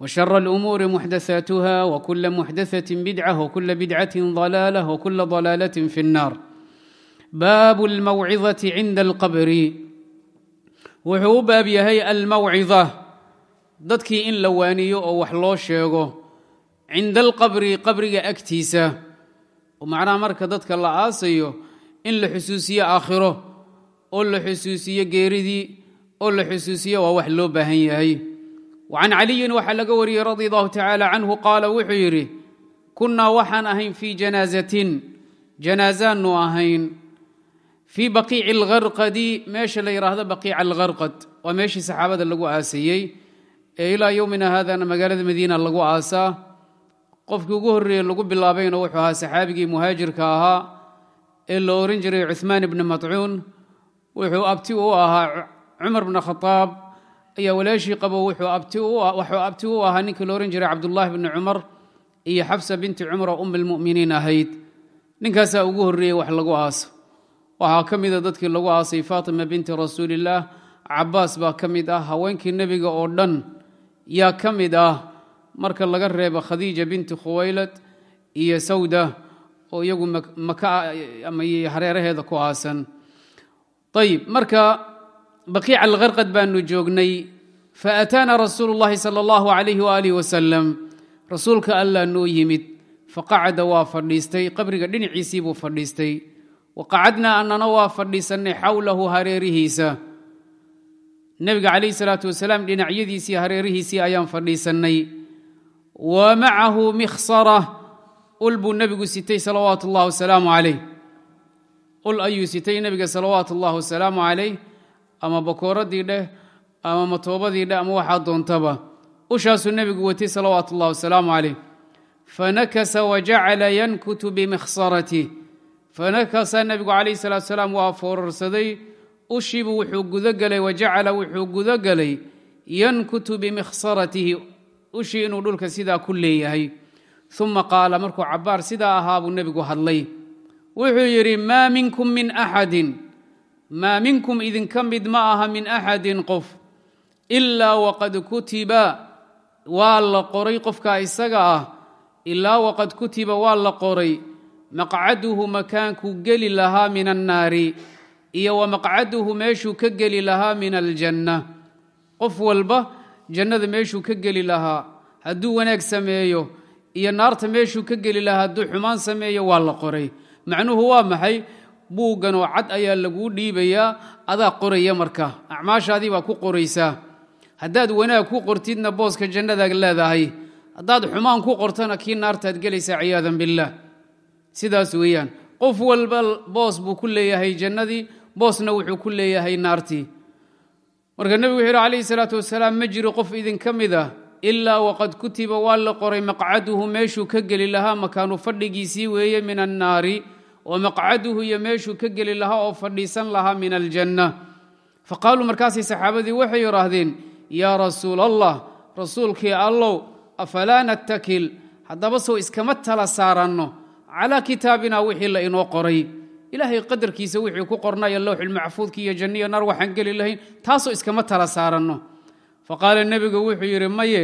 وشر الامور محدثاتها وكل محدثه بدعه وكل بدعه ضلاله وكل ضلاله في النار باب الموعظه عند القبر wuxuu u baab yahay almawcida dadkii in la waaniyo oo wax loo sheego cinda alqabri qabriga agtiisa oo macnaha marka dadka la aasayo in la xusuusiyo aakhiro oo la xusuusiyo geeridii oo la xusuusiyo waa wax loo baahan yahay wacan caliyin waxaa laga wariyey radi allahu tacaala canhu qaala wuxuu yidhi kunnaa waxaan ahayn fii janaasatin janaasaannu ahayn fii baqiici algarqadi meesha la yidhaahdo baqiica algarqad waa meeshii saxaabada lagu aasayey ee ilaa yowmina haadana magaalada madiina lagu aasaa qofkii ugu horreeye lagu bilaabayna wuxuu ahaa saxaabigii muhaajirka ahaa ee la oran jiray cuhmaan ibni madcuun wuxuu abti u ahaa cumar bna khadaab ayaa walaashii qabo wuxuu abti u ahaa ninkii la ohan jiray cabdullaahi bni cumar iyo xabsa binti cumar oo um almu'miniin ahayd. Ninkaasaa ugu horreeyey wax lagu aasa waxaa ka mida dadkii lagu aasay faatima binti rasuulillaah cabaas baa ka mid ah haweenkii nebiga oo dhan. Yaa ka mid ah marka laga reebo khadiija binti khuwaylad iyo sawda oo iyagu maka ama hareeraheeda ku aasan. Ayib marka baqiica alkarqad baanu joognay faataana rasuulu llahi sala allahu calayhi waaalih wasalam rasuulka allah noo yimid faqacada waa fadhiistay qabriga dhinaciisii buu fadhiistay. Waqacadnaa annana waa fadhiisannay xawlahu hareerihiisa. Nebiga calayhi salaatu wasalaam dhinacyadiisii hareerihiisii ayaan fadhiisannay. Wa macahu mikhsara ul buu nebigu sitay salawaatu ullahi wasalaamu calayh. Ul ayuu sitay nebiga salawaatu ullahi wasalaamu calayh ama bakooradii dheh ama matoobadii dheh ama waxaa doontaba. Ushaasuu nebigu watay salawaatu ullahi wasalaamu calayh. Fanakasa wajacala yankutu bimikhsaratih fanakasa nebigu calayhi salaatu salaam waa foorarsaday. Ushiibuu wuxuu gudogelay wajacala wuxuu gudogelay yankutu bimikhsaratihi. Ushii inuu dhulka sidaa ku leeyahay. Uma qaala markuu cabbaar sidaa ahaa buu nebigu hadlay. Wuxuu yidhi maa minkum min axadin maa minkum idinka mid ma aha min axadin qof ilaa waqad kutiba. Waa la qoray qofka isaga ah ilaa waqad kutiba waa la qoray. Maqcaduhu makaankuu geli lahaa min annaari iyo wa maqcaduhu meeshuu ka geli lahaa min aljanna. Qof walba jannada meeshuu ka geli lahaa hadduu wanaag sameeyo iyo naarta meeshuu ka geli lahaa hadduu xumaan sameeyo waa la qoray. Macnuhu waa maxay buugganoo cad ayaa laguu dhiibayaa adaa qoraya marka. Acmaashaadii baa ku qoraysaa haddaad wanaag ku qortidna booska jannadaad leedahay. Haddaad xumaan ku qortana kii naartaad gelaysaa ciyaadan billaah sidaas weeyaan. Qof walba boos buu ku leeyahay jannadii boosna wuxuu ku leeyahay naartii. Marka nebigu wuxuu yidhi calayhi salaatu wasalaam ma jiro qof idinka mid ah. Ilaa waqad kutiba waa la qoray maqcaduhu meeshuu ka geli lahaa makaanu fadhigiisii weeye min annaari wa maqcaduhu iyo meeshuu ka geli lahaa oo fadhiisan lahaa min aljanna. Fa qaaluu markaasay saxaabadii waxay yidhaahdeen yaa rasuul allah rasuulkii allow afalaa nattakil? Haddaba sow iskama tala saaranno. Calaa kitaabina wixii la inoo qoray. Ilaahay qadarkiisa wixii ku qornaya lowxulmaxfuudki iyo janniyo nar waxaan geli lahayn taasoo iskama tala saaranno. Fa qaala nebigu wuxuu yidhi maye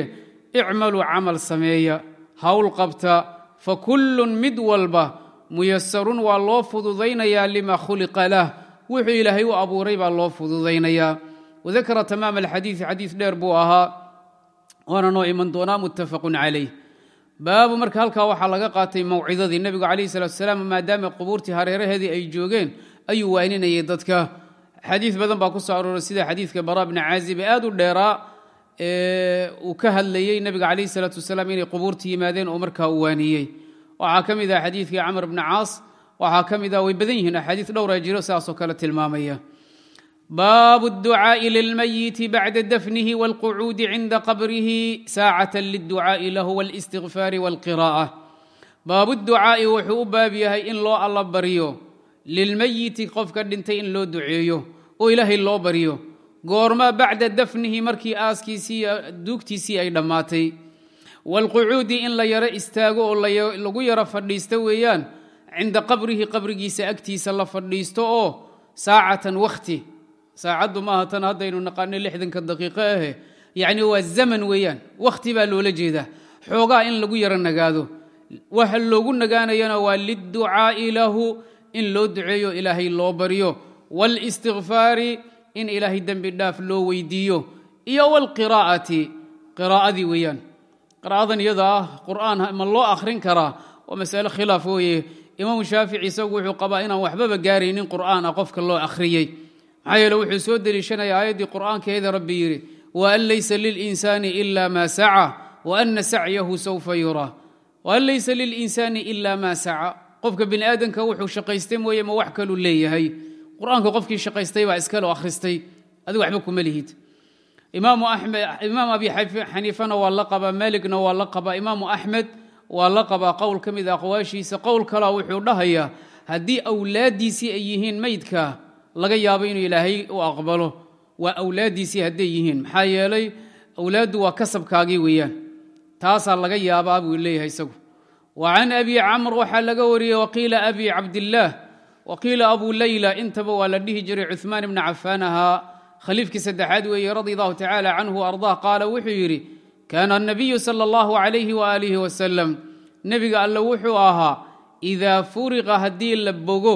icmaluu camal sameeya. Hawl qabta fa kullun mid walba muyasarun waa loo fududaynayaa lima khuliqa lah. Wuxuu ilaahay u abuuray baa loo fududaynayaa. Wadakara tamaam alxadiidi xadiid dheer buu ahaa. Waana noo iman doonaa muttafaqun calayh. Baabu marka halkaa waxaa laga qaatay mawcidadii. Nebigu calayhi salatu salaam maadaama qubuurtii hareeraheedii ay joogeen ayuu waaninayay dadka. Xadiid badan baa ku soo arooray sida xadiidka bara bni caazib. Ee aad u dheeraa uu ka hadlayey nebiga calayhi salaatu wasalaam inay qubuurta yimaadeen oo markaa uu waaniyey waxaa ka mid ah xadiidkii camr bni caas waxaa ka mid ah way badan yihiin axaadiis dhowraa jiro sidaasoo kale tilmaamaya baabu اducaaءi lilmayiti bacda dafnihi wاlqucuudi cinda qabrihi saacata liلducaaءi lahu wاlاstigfaari wاlqira'ة baabu ducaa'i wuxuu u baab yahay in loo alla baryo lilmayiti qofka dhintay in loo duceeyo oo ilaahay loo baryo goorma bacda dafnihi markii aaskiisii duugtiisii ay dhammaatay wاlqucuudi in la yaro istaago oo lagu yaro fadhiisto weeyaan cinda qabrihi qabrigiisa agtiisa la fadhiisto oo saacatan wakhti saacaddu maaha tan haddaynu naqaano lixdanka daqiiqo ahe yacni waa zaman weeyaan wakhti baa loola jeedaa xoogaa in lagu yaro nagaado waxa loogu nagaanayana waa lidducaa'i lahu in loo duceeyo ilaahay loo baryo wاlاstigfaari in ilaahay dembi dhaaf loo weydiiyo iyo wاlqiraa'ati qiraa'adii weeyaan qira'adan iyada ah qur'aan ma loo akhrin karaa? Waa masale khilaaf weeye. Imaamu shaafici isagu wuxuu qabaa inaan waxbaba gaaraynin qur'aan ah qofka loo akhriyey. Maxaa wuxuu soo deliishanaya aayaddii qur'aankeeda rabbi yidhi wa an laysa lilinsaani ila ma saca wa ana sacyahu sawfa yuraa wa an laysa lilinsaani ila ma saca. Qofka bini aadamka wuxuu shaqaystay mooye ma wax kaluu leeyahay. Qur'aanka qofkii shaqaystay baa iskale akhristay. Adigu waxba kuma lihid imaam abi xaniifana waa la qabaa maaligna waa la qabaa imaamu axmed waa la qabaa qowl ka mid aqwaashiisa qowl kalaa wuxuu dhahayaa haddii awlaaddiisii ay yihiin maydka laga yaabo inuu ilaahay u aqbalo. Waa awlaaddiisii hadday yihiin. Maxaa yeelay awlaaddu waa kasabkaagii weeyaan. Taasaa laga yaabaa buu leeyahay isagu. Wa can abi camr waxaa laga wariyey waqiila abi cabdillaah waqiila abu leyla intaba waa la dhihi jiray cuثmaan ibna cafaan ahaa khaliifkii saddexaad weeye radi allahu tacala canhu ardah qaala wuxuu yidhi kaana anabiyu sala allahu calayhi waaalihi wasalam nebiga alle wuxuu ahaa idaa furiqa haddii la bogo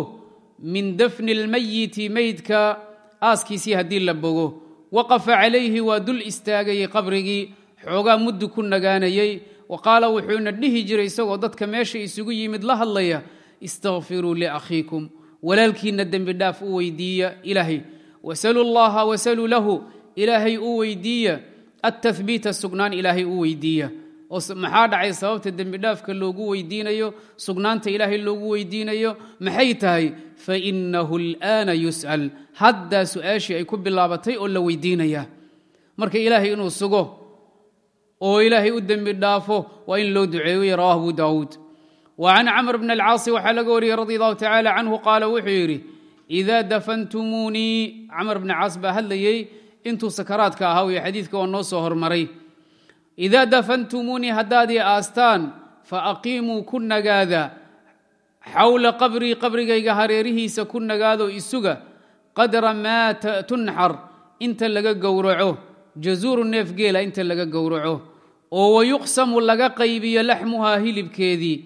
min dafni lmayiti meydka aaskiisii haddii la bogo waqafa calayhi waa dul istaagayey qabrigii xoogaa muddu ku nagaanayey wa qaala wuxuuna dhihi jiray isagoo dadka meesha isugu yimid la hadlaya istakfiruu liakhiikum walaalkiinna dembi dhaaf u weydiiya ilaahay wasaluu llaha wasaluu lahu ilaahay u weydiiya atahbiita sugnaan ilaahay u weydiiya maxaa dhacay sababta dembidhaafka loogu weydiinayo sugnaanta ilaahay loogu weydiinayo maxay tahay fainahu اlآana yus'al haddaa su'aashii ay ku bilaabatay oo la weydiinaya marka ilaahay inuu sugo oo ilaahay u dembi dhaafo waa in loo duceeyoy rawah abu daawuud wa can camr bn alcaasi waxaa laga wariyey radi allahu tacala canhu qaala wuxuu yidhi idaa dafantumuunii camr bni caas baa hadlayey intuu sakaraadka ahaa weye xadiidka waa noo soo hormaray. Idaa dafantumuunii haddaadii aastaan fa aqiimuu ku nagaada. Xawla qabrii qabrigayga hareerihiisa ku nagaado isuga. Qadra maa tunxar inta laga gowraco. Jazuuru neef geela inta laga gowraco. Oo wayuqsamu laga qaybiyo laxmuhaa hilibkeedii.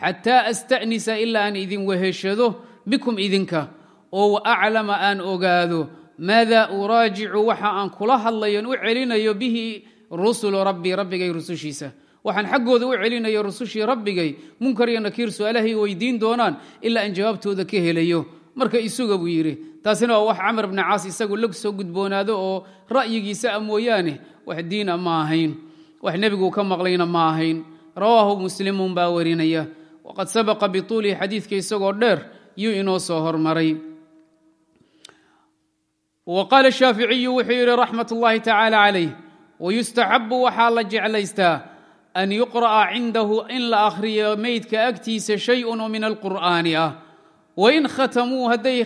Xataa asta'nisa ilaa aan idin weheshado bikum idinka oo aclama aan ogaado maadaa uraajicu waxa aan kula hadlayon u celinayo bihi rusulu rabbii rabbigay rusushiisa. Waxaan xaggooda u celinayo rusushii rabbigay. Munkar iyo nakiir su'aalahay weydiin doonaan ilaa aan jawaabtooda ka helayo. Marka isuga buu yidhi taasina waa wax camar bni caas isagu lag soo gudboonaado oo ra'yigiisa a mooyaane. Wax diina ma ahayn. Wax nebigu ka maqlayna ma ahayn. Rawaahu muslimuun baa warinaya waqad sabaqa bituulihi xadiidka isagoo dheer yuu inoo soo hormaray wa qaala shaaficiyu wuxuu yidhi raxmat ullaahi tacaala calayh wayustaxabu waxaa la jeclaystaa an yuqra'a cindahu in la akhriyo meydka agtiisa shay-un oo min alqur'aani ah wain khatamuu hadday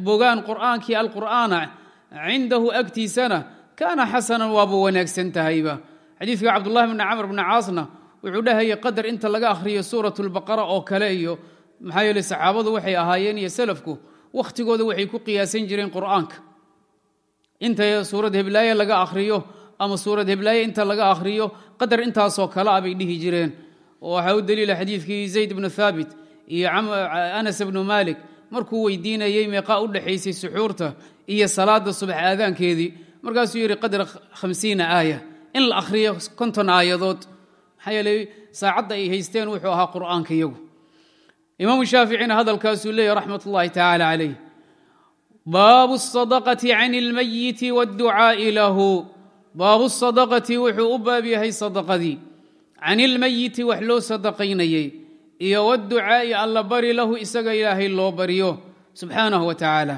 bogaan qur'aankii alqur'aana cindahu agtiisana kaana xasanan waaba wanaagsan tahayba xadiidka cabdullahi bni camr bni caasna wuxuu dhahayay qadar inta laga akhriyo suurat lbaqara oo kale iyo maxaa yeele saxaabadu waxay ahaayeen iyo salafku wakhtigooda ku qiyaasan jireen qur'aanka inta suurad heblaaye laga akhriyo ama suurad heblaaye inta laga akhriyo qadar intaasoo kale a bay dhihi jireen. Waxaa u daliila xadiidkii zayd bnu thaabit iyo anas bnu malik markuu weydiinayey meeqaa u dhexaysay suxuurta iyo salaada subax aadaankeedii markaasuu yidhi qadra hamsiina aaya. In la akhriyo konton aayadood maxaa saacadda ay haysteen wuxuu ahaa qur'aanka iyagu. Imaamu shaaficina hadalkaasuu leeyahy raxmat ullahi tacaala calayh baabu sadaqati can ilmayiti wdducaa'i lahu. Baabu sadaqati wuxuu u baab yahay sadaqadii. Can ilmayiti wax loo sadaqaynayey iyo wdducaa'i alla bari lahu isaga ilaahay loo baryo subxaanahu wa tacaala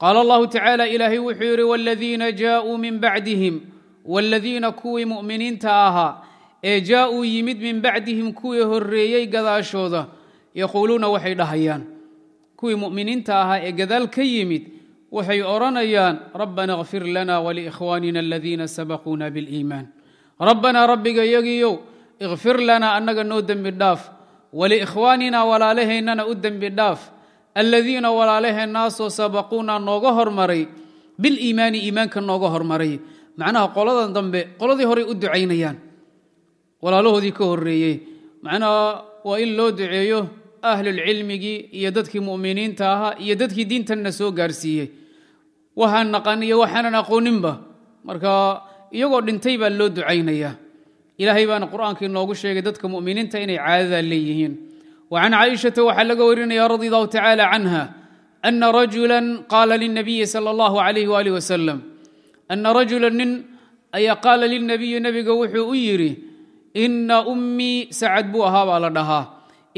qaala allahu tacaala ilaahay wuxuu yidhi wladiina jaauu min bacdihim. Wladiina kuwii mu'miniinta ahaa ee jaauu yimid min bacdihim kuwii horreeyey gadaashooda yaquuluuna waxay dhahayaan kuwii mu'miniinta ahaa ee gadaal ka yimid waxay odhanayaan rabbana اkfir lana waliikhwaanina aladiina sabaquuna biاliimaan rabbanaa rabbiga yagiyow ikfir lanaa annaga noo dembi dhaaf. Waliikhwaanina walaalaheennana u dembi dhaaf. Aladiina walaalaheennaasoo sabaquuna nooga hormaray. Biliimaani iimaanka nooga hormaray. Macnaha qoladan dambe qoladii horay u ducaynayaan. Walaalahoodii ka horreeyey. Macnaha waa in loo duceeyo ahlulcilmigii iyo dadkii mu'miniinta ahaa iyo dadkii diintanna soo gaarsiiyey. Waxaan naqan iyo waxaanan aqooninba. Marka iyagoo dhintay baa loo ducaynayaa ilaahay baana qur'aanka inoogu sheegay dadka mu'miniinta inay caadada leeyihiin. Wa can caaishata waxaa laga warinaya radi allahu tacaala canha ana rajula qaala lilnabiyi sala allahu alayh waalih wasalam ana rajula nin ayaa qaala lilnabiyi nebiga wuxuu u yidhi ina ummii sacad buu ahaa baa la dhahaa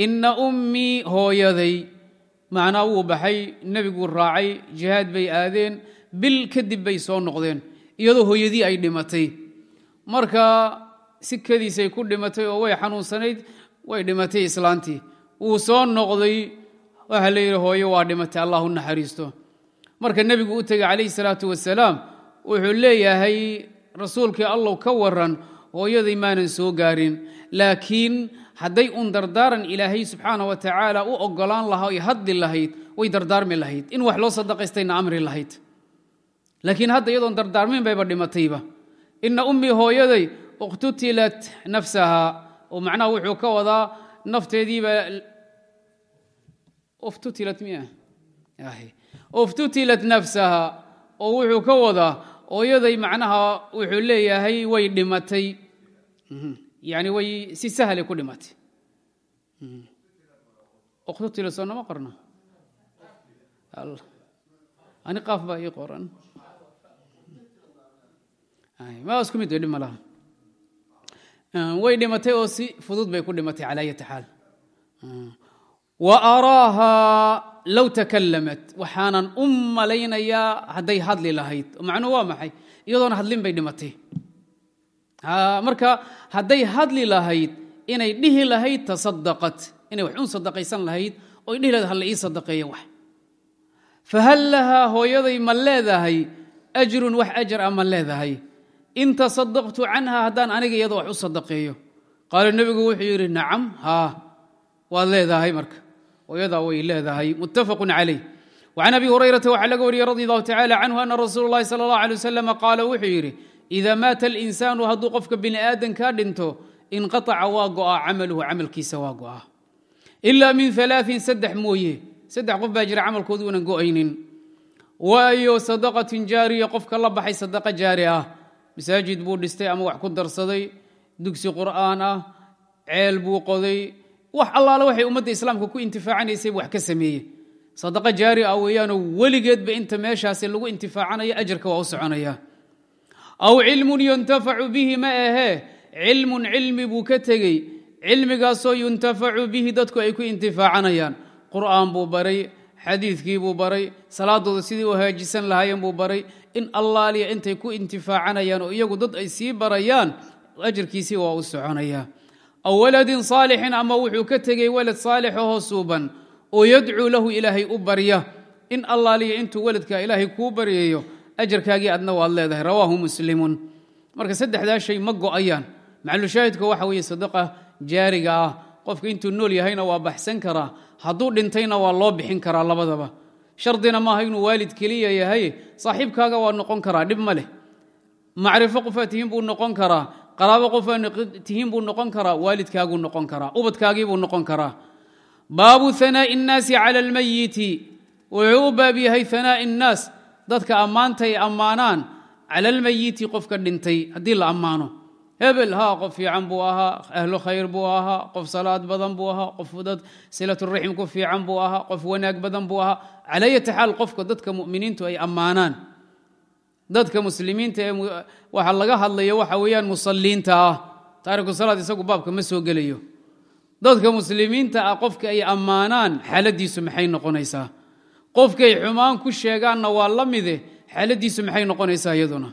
ina ummii hooyaday. Macnaa wuu baxay nebiguu raacay jihaad bay aadeen bil kadib bay soo noqdeen iyadoo hooyadii ay dhimatay. Marka sikadiisay ku dhimatay oo way xanuunsanayd way dhimatay islaantii. Wuu soo noqday waxaa la yidhi hooyo waa dhimatay allah u naxariisto. Marka nebigu u tegey calayhi salaatu wasalaam wuxuu leeyahay rasuulkii allow ka waran hooyaday maanan soo gaarin laakiin hadday un dardaaran ilaahay subxaana wa tacaala u ogolaan lahaa oy hadli lahayd way dardaarmi lahayd. In wax loo sadaqaystayna amri lahayd. Laakiin hadda iyadoon dardaarmin bayba dhimatayba. Ina ummii hooyaday uktutilat nafsaha. Oo macnaha wuxuu ka wadaa nafteediiba uftutilat miya? Uftutilat nafsaha. Oo wuxuu ka wadaa hooyaday macnaha wuxuu leeyahay way dhimatay yani way si sahlay ku dhimatay uktutila soo nama qorno ani qaaf baa ii qoran ma isku mid dhib ma laha way dhimatay oo si fudud bay ku dhimatay calaa ayati xaal wa araahaa low takalamat waxaanan u malaynayaa hadday hadli lahayd macnuhu waa maxay iyadoona hadlin bay dhimatay marka hadday hadli lahayd inay dhihi lahayd tasadaqat inay wax un sadaqaysan lahayd oy dhihi lahayd halla ii sadaqeeya wax fahal lahaa hooyaday ma leedahay ajrun wax ajar a ma leedahay in tasadaqtu canha haddaan aniga iyada wax u sadaqeeyo qaala nebigu wuxuu yidhi nacam haa waad leedahay marka hooyadaa way leedahay muttafaqun calayh وcan abi hurayrata waxaa laga wariyey radi allahu tacala canhu ana rasuul اllahi salى اllah alay wasalam qaala wuxuu yidhi ida maata alinsaanu hadduu qofka bini aadankaa dhinto inqaطaca waa go'aa camaluhu camalkiisa waa go'aa. Ila min alaaثin saddex mooye saddex qof baa jira camalkoodu unan go'aynin. Waayo sadaqatin jaariya qofka la baxay sadaqa jaari ah. Masaajid buu dhistay ama wax ku darsaday dugsi qur'aan ah ceel buu qoday. Wax allaale waxay ummadda islaamka ku intifaacanaysay wax ka sameeye sadaqo jaari ah weeyaanoo weligeedba inta meeshaasi lagu intifaacanayo ajarka waa u soconaya aw cilmun yuntafacu bihi ma ahee cilmun cilmi buu ka tegey. Cilmigaasoo yuntafacu bihi dadku ay ku intifaacanayaan qur'aan buu baray xadiidkii buu baray salaadooda sidii u hagaajisan lahaayeen buu baray. In allaaliya intay ku intifaacanayaan oo iyagu dad ay sii barayaan ajarkiisii waa u soconaya. Aw waladin saalixin ama wuxuu ka tegey walad saalixahoo suuban oo yadcuu lahu ilaahay u barya. In allaaliya intuu weladka ilaahay kuu baryayo ajarkaagii adna waad leedahay rawaahu muslimun. Marka saddexdaa shay ma go'ayaan. Maxalushaahidka waxa weeye sadaqa jaariga ah. Qofka intuu nool yahayna waa baxsan karaa. Hadduu dhintayna waa loo bixin karaa labadaba. Shardina maaha inuu waalid keliya yahay saaxiibkaaga waa noqon karaa dhib ma leh. Macrifo qofaa tihiin buu noqon karaa. Qaraabo qofaa tihiin buu noqon karaa. Waalidkaaguu noqon karaa. Ubadkaagiibuu noqon karaa. Baabu hanaa'i innaasi cala almayiti wuxuu u baab yahay hanaa'i innaas dadka ammaanta ay ammaanaan cala almayiti qofka dhintay haddii la ammaano. Hebel haa qof fiican buu ahaa ahlu khayr buu ahaa qof salaad badan buu ahaa qof dad silaturaxim ku fiican buu ahaa qof wanaag badan buu ahaa. Calaa xaal qofka dadka muminiintu ay ammaanaan. Dadka muslimiinta ee waxa laga hadlayo waxa weeyaan musaliinta ah. Taariku salaad isagu baabka ma soo gelayo. Dadka muslimiinta ah qofka ay ammaanaan xaaladiisu maxay noqonaysaa qofkay xumaan ku sheegaanna waa la mide xaaladiisu maxay noqonaysaa iyaduna?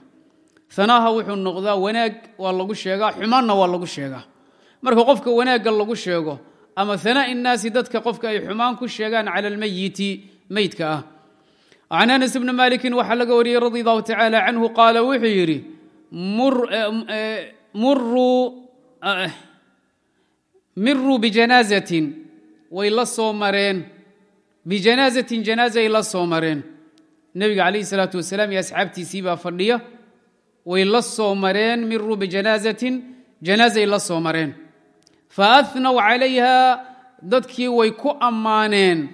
Anaaha wuxuu noqdaa wanaag waa lagu sheegaa xumaanna waa lagu sheegaa. Marka qofka wanaagga lagu sheego ama hanaa innaasi dadka qofka ay xumaan ku sheegaan cala almayiti meydka ah. Can anas bni maalikin waxaa laga wariyey radi allahu tacaala canhu qaala wuxuu yidhi miruu bijanaazatin way la soo mareen bijanaazatin janaazay la soo mareen nebiga calayhi salaatu wasalaam iyo asxaabtiisii baa fadhiya way la soo mareen miruu bijanaazatin janaazay la soo mareen fa ahnaw calayha dadkii way ku ammaaneen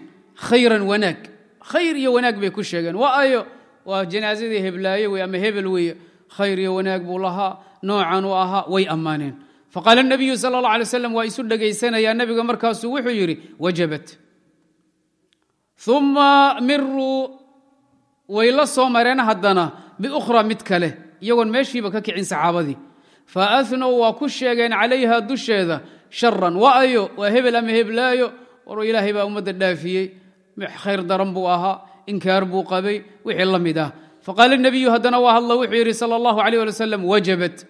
khayran wanaag khayr iyo wanaag bay ku sheegeen waa ayo waa janaazadii heblaaye wey ama hebel weeye khayr iyo wanaag buu lahaa noocan u ahaa way ammaaneen faqaala nabiyu sala allah alay slam waa isu dhegaysanayaa nebiga markaasuu wuxuu yidhi wajabat uma miruu way la soo mareen haddana biukhra mid kale iyagoon meeshiiba ka kicin saxaabadii. Fa ahnow waa ku sheegeen calayha dusheeda sharan wa ayo waa hebel ama heblaayo war ilaahay baa ummadda dhaafiyey. Khayr daran buu ahaa inkaar buu qabay wixii la mid ah. Faqaala nebiyu haddana waa hadla wuxuu yidhi sala allahu alayh ali wasalam wajabat.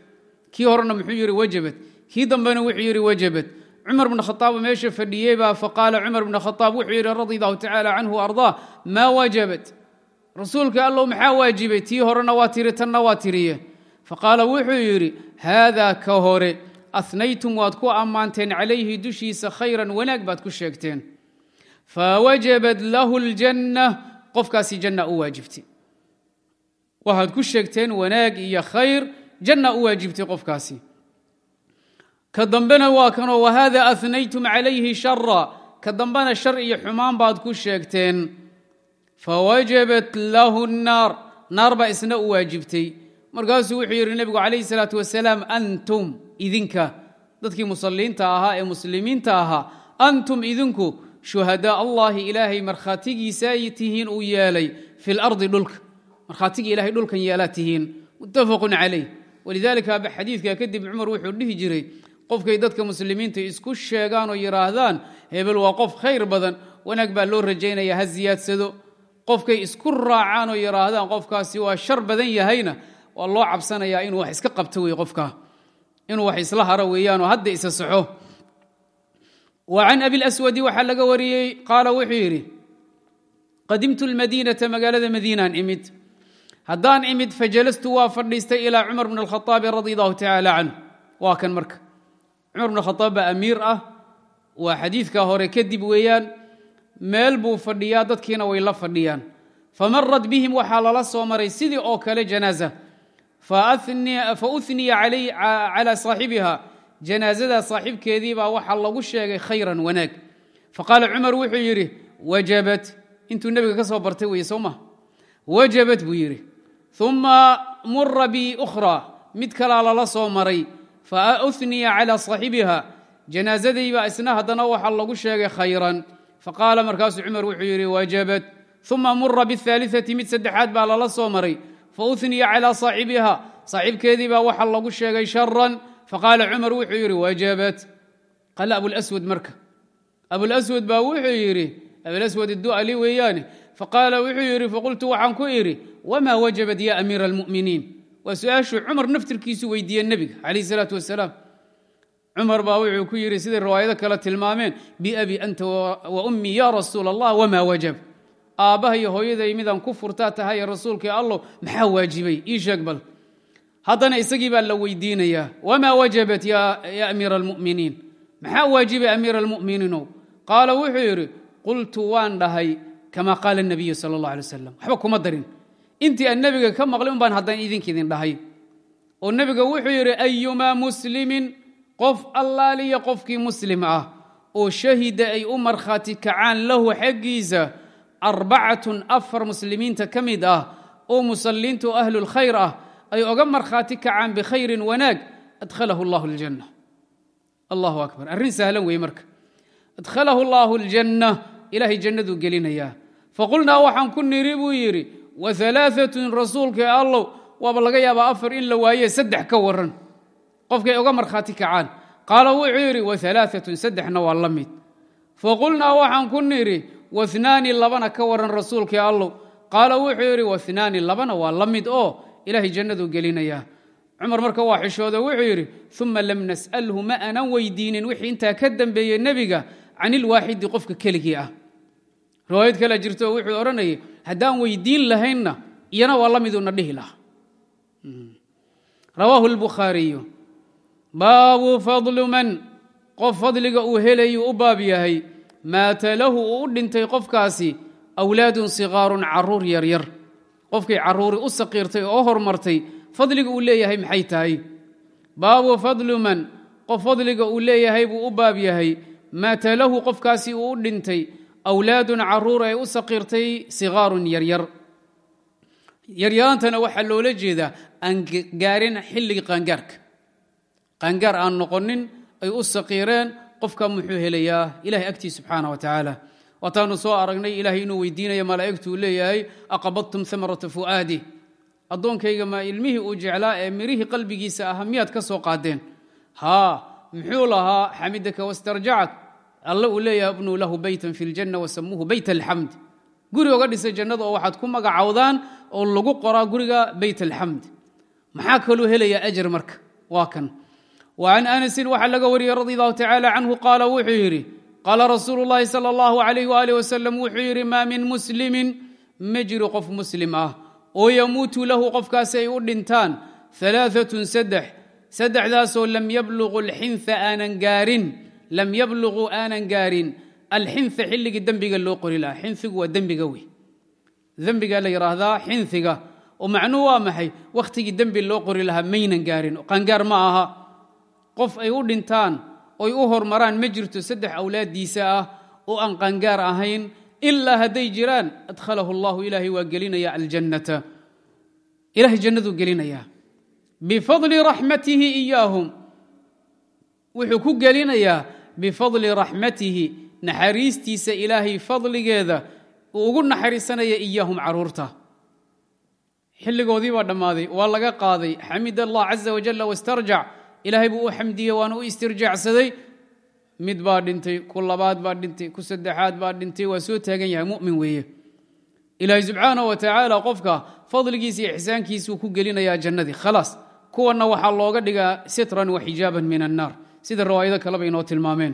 Kii horena muxuu yidhi wajabat. Kii dambena wuxuu yidhi wajabat cumar bn khaaab meesha fadhiyey baa faqaala cumar bn khaaab wuxuu yidhi radi allahu tacaala canhu ardaa maa wajabat rasuulka allow maxaa waajibay? Tii horena waa tiri tanna waa tiriye. Faqaala wuxuu yidhi haadaa ka hore ahnaytum waad ku ammaanteen calayhi dushiisa khayran wanaag baad ku sheegteen. Fawajabat lahu ljanna qofkaasi janna u waajibtay. Waxaad ku sheegteen wanaag iyo khayr janna u waajibtay qofkaasi ka dambena waa kanoo wahada ahnaytum calayhi shara ka dambena shar iyo xumaan baad ku sheegteen. Fawajabat lahu nnaar naar baa isna u waajibtay. Markaasuu wuxuu yidhi nebigu calayhi salaatu wasalaam antum idinka dadkii musaliinta ahaa ee muslimiinta ahaa antum idinku shuhadaa allahi ilaahay markhaatigiisa ay tihiin uu yeelay fi lardi dhulka. Markhaatigii ilahay dhulkan yeelaa tihiin. Muttafaqun calayh walidaalika xadiidka kadib cumar wuxuu dhihi jiray qofkay dadka muslimiinta isku sheegaan oo yidhaahdaan hebel waa qof khayr badan wanaag baa loo rajaynaya ha ziyaadsado. Qofkay isku raacaan oo yidhaahdaan qofkaasi waa shar badan yahayna waa loo cabsanayaa inuu wax iska qabto wey qofka inuu wax isla haro weeyaanoo hadda isa saxo wa can abilaswadi waxaa laga wariyey qaala wuxuu yidhi qadimtu lmadiinata magaalada madiinaan imid. Haddaan imid fajalastu waa fadhiistay ilaa cumar bn alkhaaabi radi allahu tacaala cumar bn khaaab baa amiir ah waa xadiidka hore kadib weeyaan meel buu fadhiyaa dadkiina way la fadhiyaan. Famarat bihim waxaa lala soo maray sidii oo kale janaaza. Fa uniya calaa saaxibiha janaazada saaxiibkeedii baa waxaa lagu sheegay khayran wanaag. Faqaala cumar wuxuu yidhi wajabat. Intuu nebiga ka soo bartay weye soo ma. Wajabat buu yidhi. Uma mura bi ukhra mid kalaa lala soo maray fa uniya calaa saaxibiha janaazadiibaa isna haddana waxaa lagu sheegay khayran faqaala markaasuu cumar wuxuu yidhi wajabat uma mura biاhaaliثati mid saddexaad baa lala soo maray fauniya calaa saaxibiha saaxiibkeedii baa waxa lagu sheegay sharan faqaala cumar wuxuu yidhi wajabat qala abulswad marka abulaswad baa wuxuu yidhi abulaswad idu'ali weeyaane faqaala wuxuu yidhi faqultu waxaan ku idhi wma wajabat ya waa su'aashuu cumar naftirkiisu weydiiye nebiga calayh salaatu wasalaam cumar baa wuxuu ku yidhi siday riwaayado kale tilmaameen biabi anta wa ummii ya rasuul allah wma wajab. Aabbaha iyo hooyaday midaan ku furtaa tahay rasuulkai allow maxaa waajibay? Ii sheeg bal. Haddana isagii baa la weydiinayaa wmaa wajabat ya amiira almu'miniin? Maxaa waajibay amiira almu'miniinow qaala wuxuu yidhi qultu waan dhahay kama qaala nabiyu sala allah alay wasalam waxba kuma darin intii aan nebiga ka maqlay un baan haddana idinkiidin dhahay. Oo nebiga wuxuu yidhi ayumaa muslimin? Qof allaaliya qofkii muslim ah oo shahida ay u markhaati kacaan lahu xaggiisa arbacatun afar muslimiinta ka mid ah oo musalliinta oo ahlulkhayr ah ay oga markhaati kacaan bikhayrin wanaag adkhalahu allahu aljanna allahu akbar. Arrin sahlan weeye marka. Adkhalahu allahu aljanna ilaahay jannaduu gelinayaa faqulnaa waxaan ku niri buu yidhi wa alaaatun rasuulka allow waaba laga yaabaa afar in la waaye saddex ka waran qofkay oga markhaati kacaan. Qaala wuxuu yidhi wa alaaatun saddexna waa la mid. Faqulnaa waxaan ku nidhi wanaani labana ka waran rasuulkii allow qaala wuxuu yidhi wanaani labana waa la mid oo ilaahay jannaduu gelinayaa cumar marka waa xishooda wuxuu yidhi uma lam nas'alhu ma aanan weydiinin. Wixii intaa ka dambeeyey nebiga can ilwaaxidi qofka keligii ah. Riwaayad jirto wuxuu odhanayay haddaan weydiin lahaynna iyana waa la miduuna dhihi lahaa. Rawaahu lbukhaariyu baabu fadlu man. Qof fadliga uu helayuu u baab yahay maata lahu uu u dhintay qofkaasi awlaadun siqaarun carruur yaryar qofkay caruuri u saqiirtay oo hormartay fadliga uu leeyahay maxay tahay? Baabu fadlu man. Qof fadliga uu leeyahay buu u baab yahay maata lahu qofkaasi uu u dhintay awlaadun carruur ay u saqiirtay siqaarun yaryar. Yaryaraantana waxaa loola jeedaa aan gaarin xilligii qaangaarka. Qaangaar aan noqonin ay u saqiireen qofka muxuu helayaa? Ilahay agtii subxaana wa tacaala. Waataanu soo aragnay ilahay inuu weydiinaya malaa'igtuu leeyahay aqabadtum amarata fu'aadi. Addoonkayga maa ilmihii uu jeclaa ee mirihii qalbigiisa aha miyaad ka soo qaadeen. Haa muxuu lahaa xamidaka wastarjacak alle uu leeyahay abnuu lahu beytan fi ljanna wasamuuhu beyt alxamd guri oga dhisay jannada oo waxaad ku magacowdaan oo lagu qoraa guriga beyt alxamd maxaa kaluu helayaa ajar marka? Waa kan. Wa can anasin waxaa laga wariyey radi allahu tacaala canhu qaala wuxuu yidhi qaala rasuulu llahi sala allahu alayh waalih wasalam wuxuu yidhi maa min muslimin ma jiro qof muslim ah. Oo yamuutu lahu qofkaasi ay u dhintaan alaaatun saddex. Saddexdaasoo lam yabluqu alxinha aanan gaarin lam yabluquu aanan gaarin alxinha xilligii dembiga loo qori lahaa. Xinhigu waa dembiga wey. Dembiga la yidhaahdaa xinhiga oo macnuhu waa maxay? Wakhtigii dembi loo qori lahaa maynan gaarin. Qaangaar ma aha. Qof ay u dhintaan oy u hormaraan ma jirto saddex awlaaddiisa ah oo aan qaangaar ahayn ilaa hadday jiraan adkhalahu allahu ilaahay waa gelinaya aljannata. Ilahay jannaduu gelinayaa bifadli raxmatihi iyaahum. Wuxuu ku gelinayaa bifadli raxmatihi naxariistiisa ilaahay fadligeeda uu ugu naxariisanaya iyaahum carruurta. Xilligoodii baa dhammaaday waa laga qaaday xamid allah caza wajalla wastarjac ilaahay buu u xamdiyey waana u istirjaacsaday. Mid baa dhintay ku labaad baa dhintay ku saddexaad baa dhintay waa soo taagan yahay mumin weeye. Ilaahay subxaanah wa tacaala qofka fadligiisa iyo ixsaankiisuu ku gelinayaa jannadii. Khalaas kuwanna waxaa looga dhigaa sitran wa xijaaban min annaar sida riwaayado kaleba inoo tilmaameen.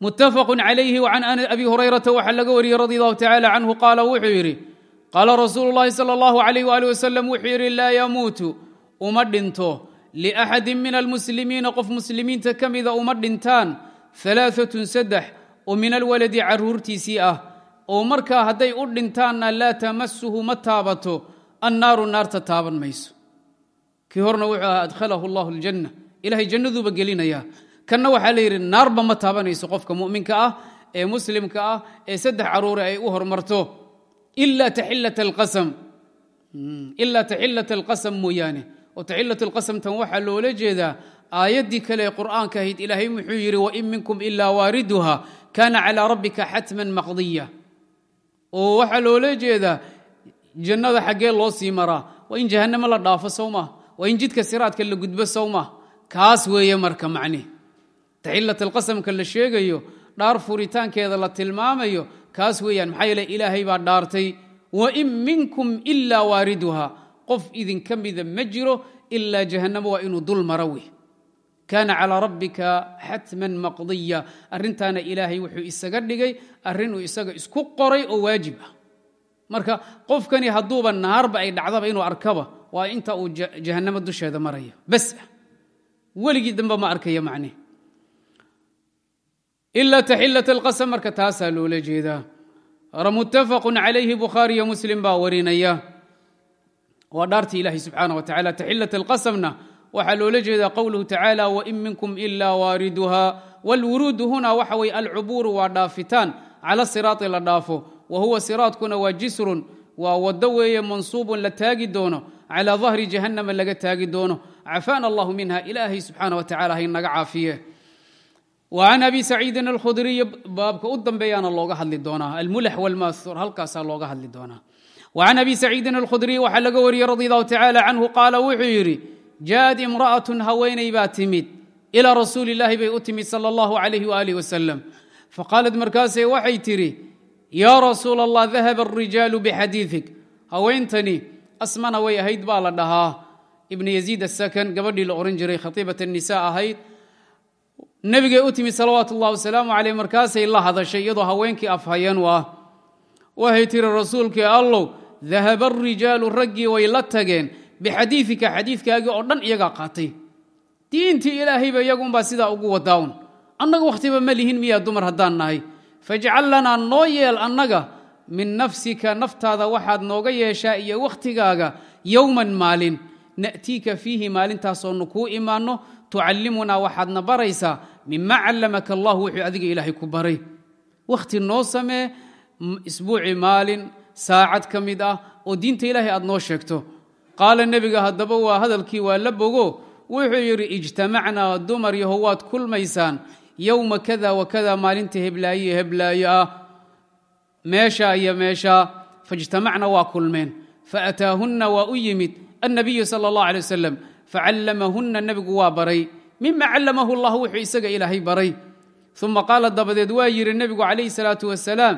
Muttafaqu calayhi wacan abi hurayrata waxaa laga wariyey radi allahu tacala canhu qaala wuxuu yidhi qaala rasuulu llahi sala allahu alayh waali wasalam wuxuu yidhi laa yamuutu uma dhinto. Liaxadin min almuslimiina qof muslimiinta ka mida uma dhintaan. Alaaatun saddex oo min alwaladi caruurtiisii ah. Oo markaa hadday u dhintaanna laa tamasuhu ma taabato. Annaaru naarta taaban mayso. Kii horna wuxuu adkhalahu allahu aljanna ilahay jannaduuba gelinayaa kanna waxaa la yidhi naarba ma taabanayso qofka mu'minka ah ee muslimka ah ee saddex caruure ay u hormarto ilaa taxilata alqasam alqasam mooyaane. Oo taxillat alqasamtan waxaa loola jeedaa aayaddii kale ee qur'aanka ahayd ilaahay wuxuu yidhi wain minkum ilaa waariduha kaana calaa rabbika xatman maqdiya. Oo waxaa loola jeedaa jannada xaggee loo sii maraa waa in jahannamo la dhaafo sowma waa in jidka siraadka la gudbo sowma kaas weeye marka macnihi taxillat alqasamka la sheegayo dhaar furitaankeeda la tilmaamayo kaas weeyaan maxaa yeele ilaahay baa dhaartay wain minkum ilaa waariduha. Qof idinka mida ma jiro ilaa jahannamo waa inuu dul maro wey kaana calaa rabbika xatman maqdiya. Arrintaana ilaahay wuxuu isaga dhigay arrinuu isaga isku qoray oo waajib ah. Marka qofkani hadduuba naarba ay dhacdaba inuu arkaba waa inta uu jahannamo dusheeda maraya bas. ah weligii dambe ma arkaya macneh ila taxillat alqasam marka taasaa loola jeedaa. Muttafaqun calayhi bukhaariyo muslim baa warinaya. Waa dhaartii ilahi subxaana wa tacala taxillat alqasamna waxaa loola jeedaa qowluhu tacaala wain minkum ila waariduha wاlwuruudu huna waxa weye alcubuuru waa dhaafitaan cala siraati la dhaafo. Wa huwa siraadkuna waa jisrun waa wado weeye mansuubun la taagi doono. Calaa dahri jahannama laga taagi doono cafaana allahu minha ilaahay subxaana wa tacala haynaga caafiye وعn abi سacيidi الkhudriy baabka u dambeeyaana looga hadli doonaa almulx wاlmaasur halkaasaa looga hadli doonaa وعn abi سacيidi الkhudriy waxaa laga wariyey radi الlahu tacalى canhu qaala wuxuu yidhi jaءad imraأaة haweenay baa timid ilى rasuuli الlahi bay u timid salى اllahu عalayh وalih waslm faqaalat markaasee waxay tidhi yaa rasuul الlah dahaba الrijaalu bxadiiثik haweentani asmana way ahayd baa la dhahaa ibn yaziid asakan gabadhii la oran jiray khatiibat nisa ahayd nebigay u timid salawaat ullahi wasalaamu caleyh markaasay la hadashay iyadoo haweenkii afhayeen u ah. Waxay tiri rasuulkii allow dahaba arijaalu raggii way la tageen bixadiiika xadiikaagii oo dhan iyagaa qaatay. Diintii ilaahayba iyagunbaa sidaa ugu wadaawn. Annaga wakhtiba ma lihin miyaa dumar haddaan nahay. Fajcal lanaa noo yeel annaga min nafsika naftaada waxaad nooga yeeshaa iyo wakhtigaaga yowman maalin na'tiika fiihi maalintaasoonu kuu imaanno tucallimunaa waxaadna baraysaa mima callamaka allah wuxuu adiga ilaahay ku baray. Wakhti noo samee isbuuci maalin saacad ka mid ah oo diinta ilaahay aad noo sheegto. Qaala nebiga haddaba waa hadalkii waa la bogo? Wuxuu yidhi ijtamacnaa dumar yaho waad kulmaysaan. Yowma kada wa kada maalinta heblaaye heblaaye ah meesha iyo meesha faijtamacna waa kulmeen. Faataahunna waa u yimid annabiyu sala allah alay wasalam facallamahunna nebigu waa baray mima callamahu allah wuxuu isaga ilaahay baray uma qaala dabadeed waa yidhi nebigu calayhi salaatu wasalaam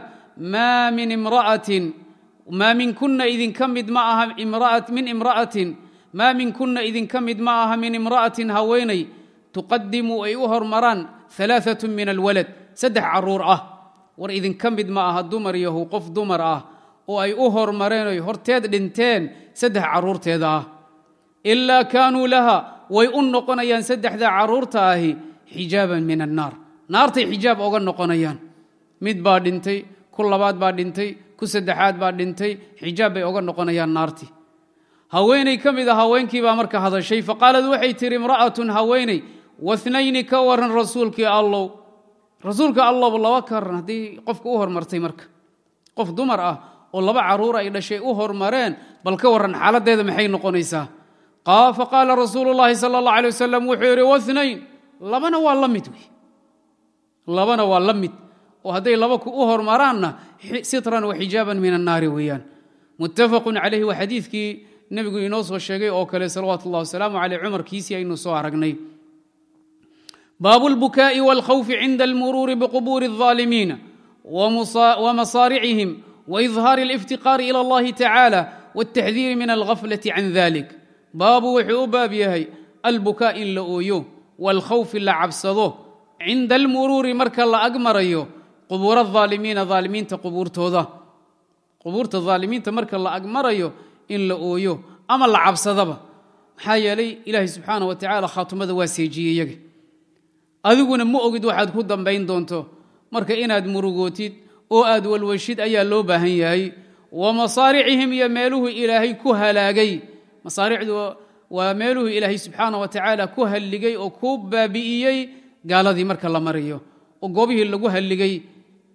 maa min imra'atin maa minkuna idinka mid ma aha min imra'atin maa minkuna idinka mid ma aha min imra'atin haweenay tuqadimu ay u hormaraan alaaatu min alwalad saddex carruur ah war idinka mid ma aha dumar yahu qof dumar ah oo ay u hormareen oy horteed dhinteen saddex carruurteeda ah. Ilaa kaanuu laha way u noqonayaan saddexda carruurta ahi xijaaban min annaar. Naartay xijaab oga noqonayaan. Mid baa dhintay ku labaad baa dhintay ku saddexaad baa dhintay xijaab bay oga noqonayaan naartii. Haweenay ka mid a haweenkii baa marka hadashay faqaalad waxay tihi imra'atun haweeney wanayni ka waran rasuulkii allow. Rasuulka allow laba ka waran haddii qofka u hormartay marka. Qof dumar ah oo laba carruur ay dhashay u hormareen bal ka warran xaaladdeeda maxay noqonaysaa faqaala rasuulu llaahi sala allah alay wasalam wuxuu yidhi wanayn labana waa la mid wey labana waa la mid oo hadday laba ku u hormaraanna sitran wa xijaaban min annaari weeyaan muttafaqun calayhi waa xadiidkii nebigu inoo soo sheegay oo kale salawaatu ullahi wasalaamu caleyh cumarkiisii aynu soo aragnay baabu lbukaa'i waalkhawfi cinda almuruuri biqubuuri الظaalimiina wamasaaricihim waidhaari aliftiqaari ila allahi tacaala wاltaxdiiri min alghaflati can dalik baabu wuxuu u baab yahay albukaa in la ooyo waalkhawfi la cabsado cinda almuruuri marka la ag marayo qubuura aalimiina aalimiinta qubuurtooda qubuurta aalimiinta marka la ag marayo in la ooyo ama la cabsadaba maxaa yeelay ilaahay subxaana wa tacala khaatumada waa seejiyey iyaga adiguna ma ogid waxaad ku oo aad walwashid ayaa loo baahan yahay. Wa masaaricihim iyo meeluhu ilaahay ku halaagay. Masaaricdu waa meeluhu ilaahay subxaana wa tacaala ku halligay oo ku baabi'iyey gaaladii marka la marayo oo goobihii lagu halligay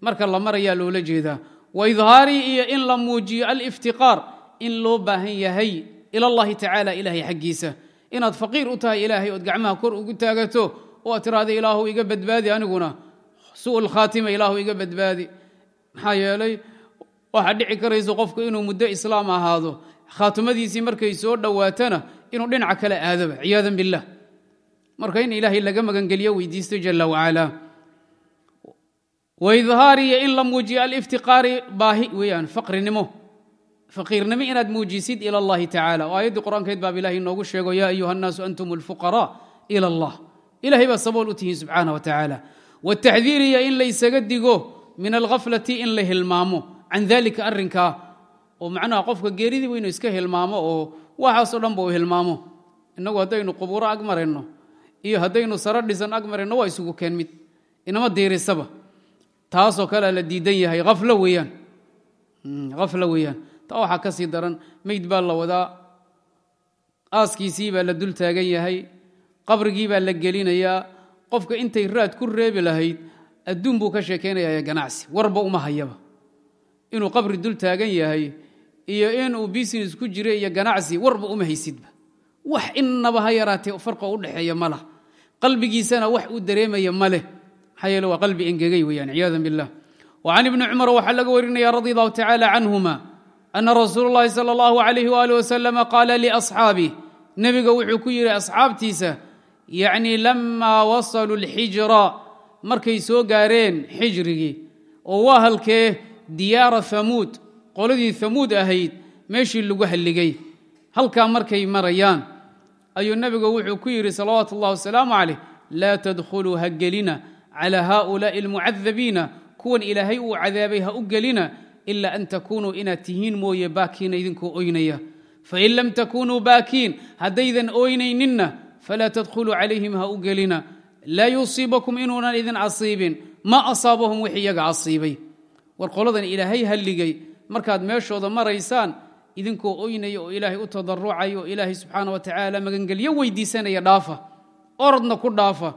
marka la marayaa loola jeedaa. Wa idhaarii iyo in la muujiyo aliftiqaar in loo baahan yahay ila allahi tacaala ilaahay xaggiisa. Inaad faqiir u tahay ilaahay ood gacmaha kor ugu taagato oo aad tiraahda ilaahu iga badbaadi aniguna. Su'ul khaatima ilaahu iga badbaadi maxaa yeelay waxaa dhici karayso qofku inuu muddo islaam ahaado khaatimadiisii markay soo dhowaatana inuu dhinaca kale aadoba ciyaadan bilah marka in ilaahay laga magangeliyo weydiisto jala wacala waidhaariyo in la muujiyo aliftiqaari baahi weyaan faqrinimo. Faqiirnimo inaad muujisid ila allahi tacala oo aayaddii qur'aankeed baab ilahay inoogu sheego yaa ayuha annaasu antum alfuqaraa ila allah. Ilahay baa sabool u tihiin subxaana wa tacaala. Wataxdiiriyo in laysaga digo min alghaflati in la hilmaamo. Can dalika arrinkaa oo macnaha qofka geeridii waynu iska hilmaamo oo waxaasoo dhan ba uu hilmaamo. Innagu haddaynu qubuuro ag marayno iyo haddaynu saro dhisan ag marayno waa isugu keen inama diirisaba. Taasoo kalea la diidan yahay aflo weeyaan. Haflo weeyaan. Taa waxaa ka sii daran meyd baa la wadaa aaskiisii baa la dul taagan yahay qabrigii baa la gelinayaa qofka intay raad ku reebi lahayd adduun buu ka sheekaynaya ganacsi. Warba uma hayaba. Inuu qabri dul taagan yahay iyo inuu business ku jira iyo ganacsi warba uma haysidba. Wax innaba ha yaraatee farqa u dhexeeya ma lah qalbigiisana wax uu dareemaya ma leh. Maxaa yeele waa qalbi engegay weeyaan ciyaadan billah. Wa can ibni cumar waxaa laga warinaya radi allahu tacaala canhuma ana rasuulu llahi sala allahu alayh waali wasalama qaala liasxaabih nebiga wuxuu ku yidhi asxaabtiisa yacni lamaa wasaluu lxijra markay soo gaareen xijrigii oo waa halkee diyaara hamuud qoladii hamuud ahayd meeshii lagu halligay halkaa markay marayaan ayuu nebigu wuxuu ku yidhi salawaatu اllah wasalaamu calayh laa tadkhuluu ha gelina calى haؤulaaءi اlmucadabiina kuwan ilaahay uu cadaabay ha u gelina ila an takunuu inaad tihiin mooye baakiina idinkoo oynaya fain lam takunuu baakiin haddaydan oynayninna falaa tadkhuluu calayhim ha u gelina laa yusiibakum inuunan idin asiibin ma asaabahum wix iyaga asiibay war qoladan ilaahay halligay. Markaad meeshooda maraysaan idinkoo oynaya oo ilaahay u tadarucaya oo ilaahay subxaana wa tacaala magangelyo weydiisanaya dhaafa. Orodna ku dhaafa.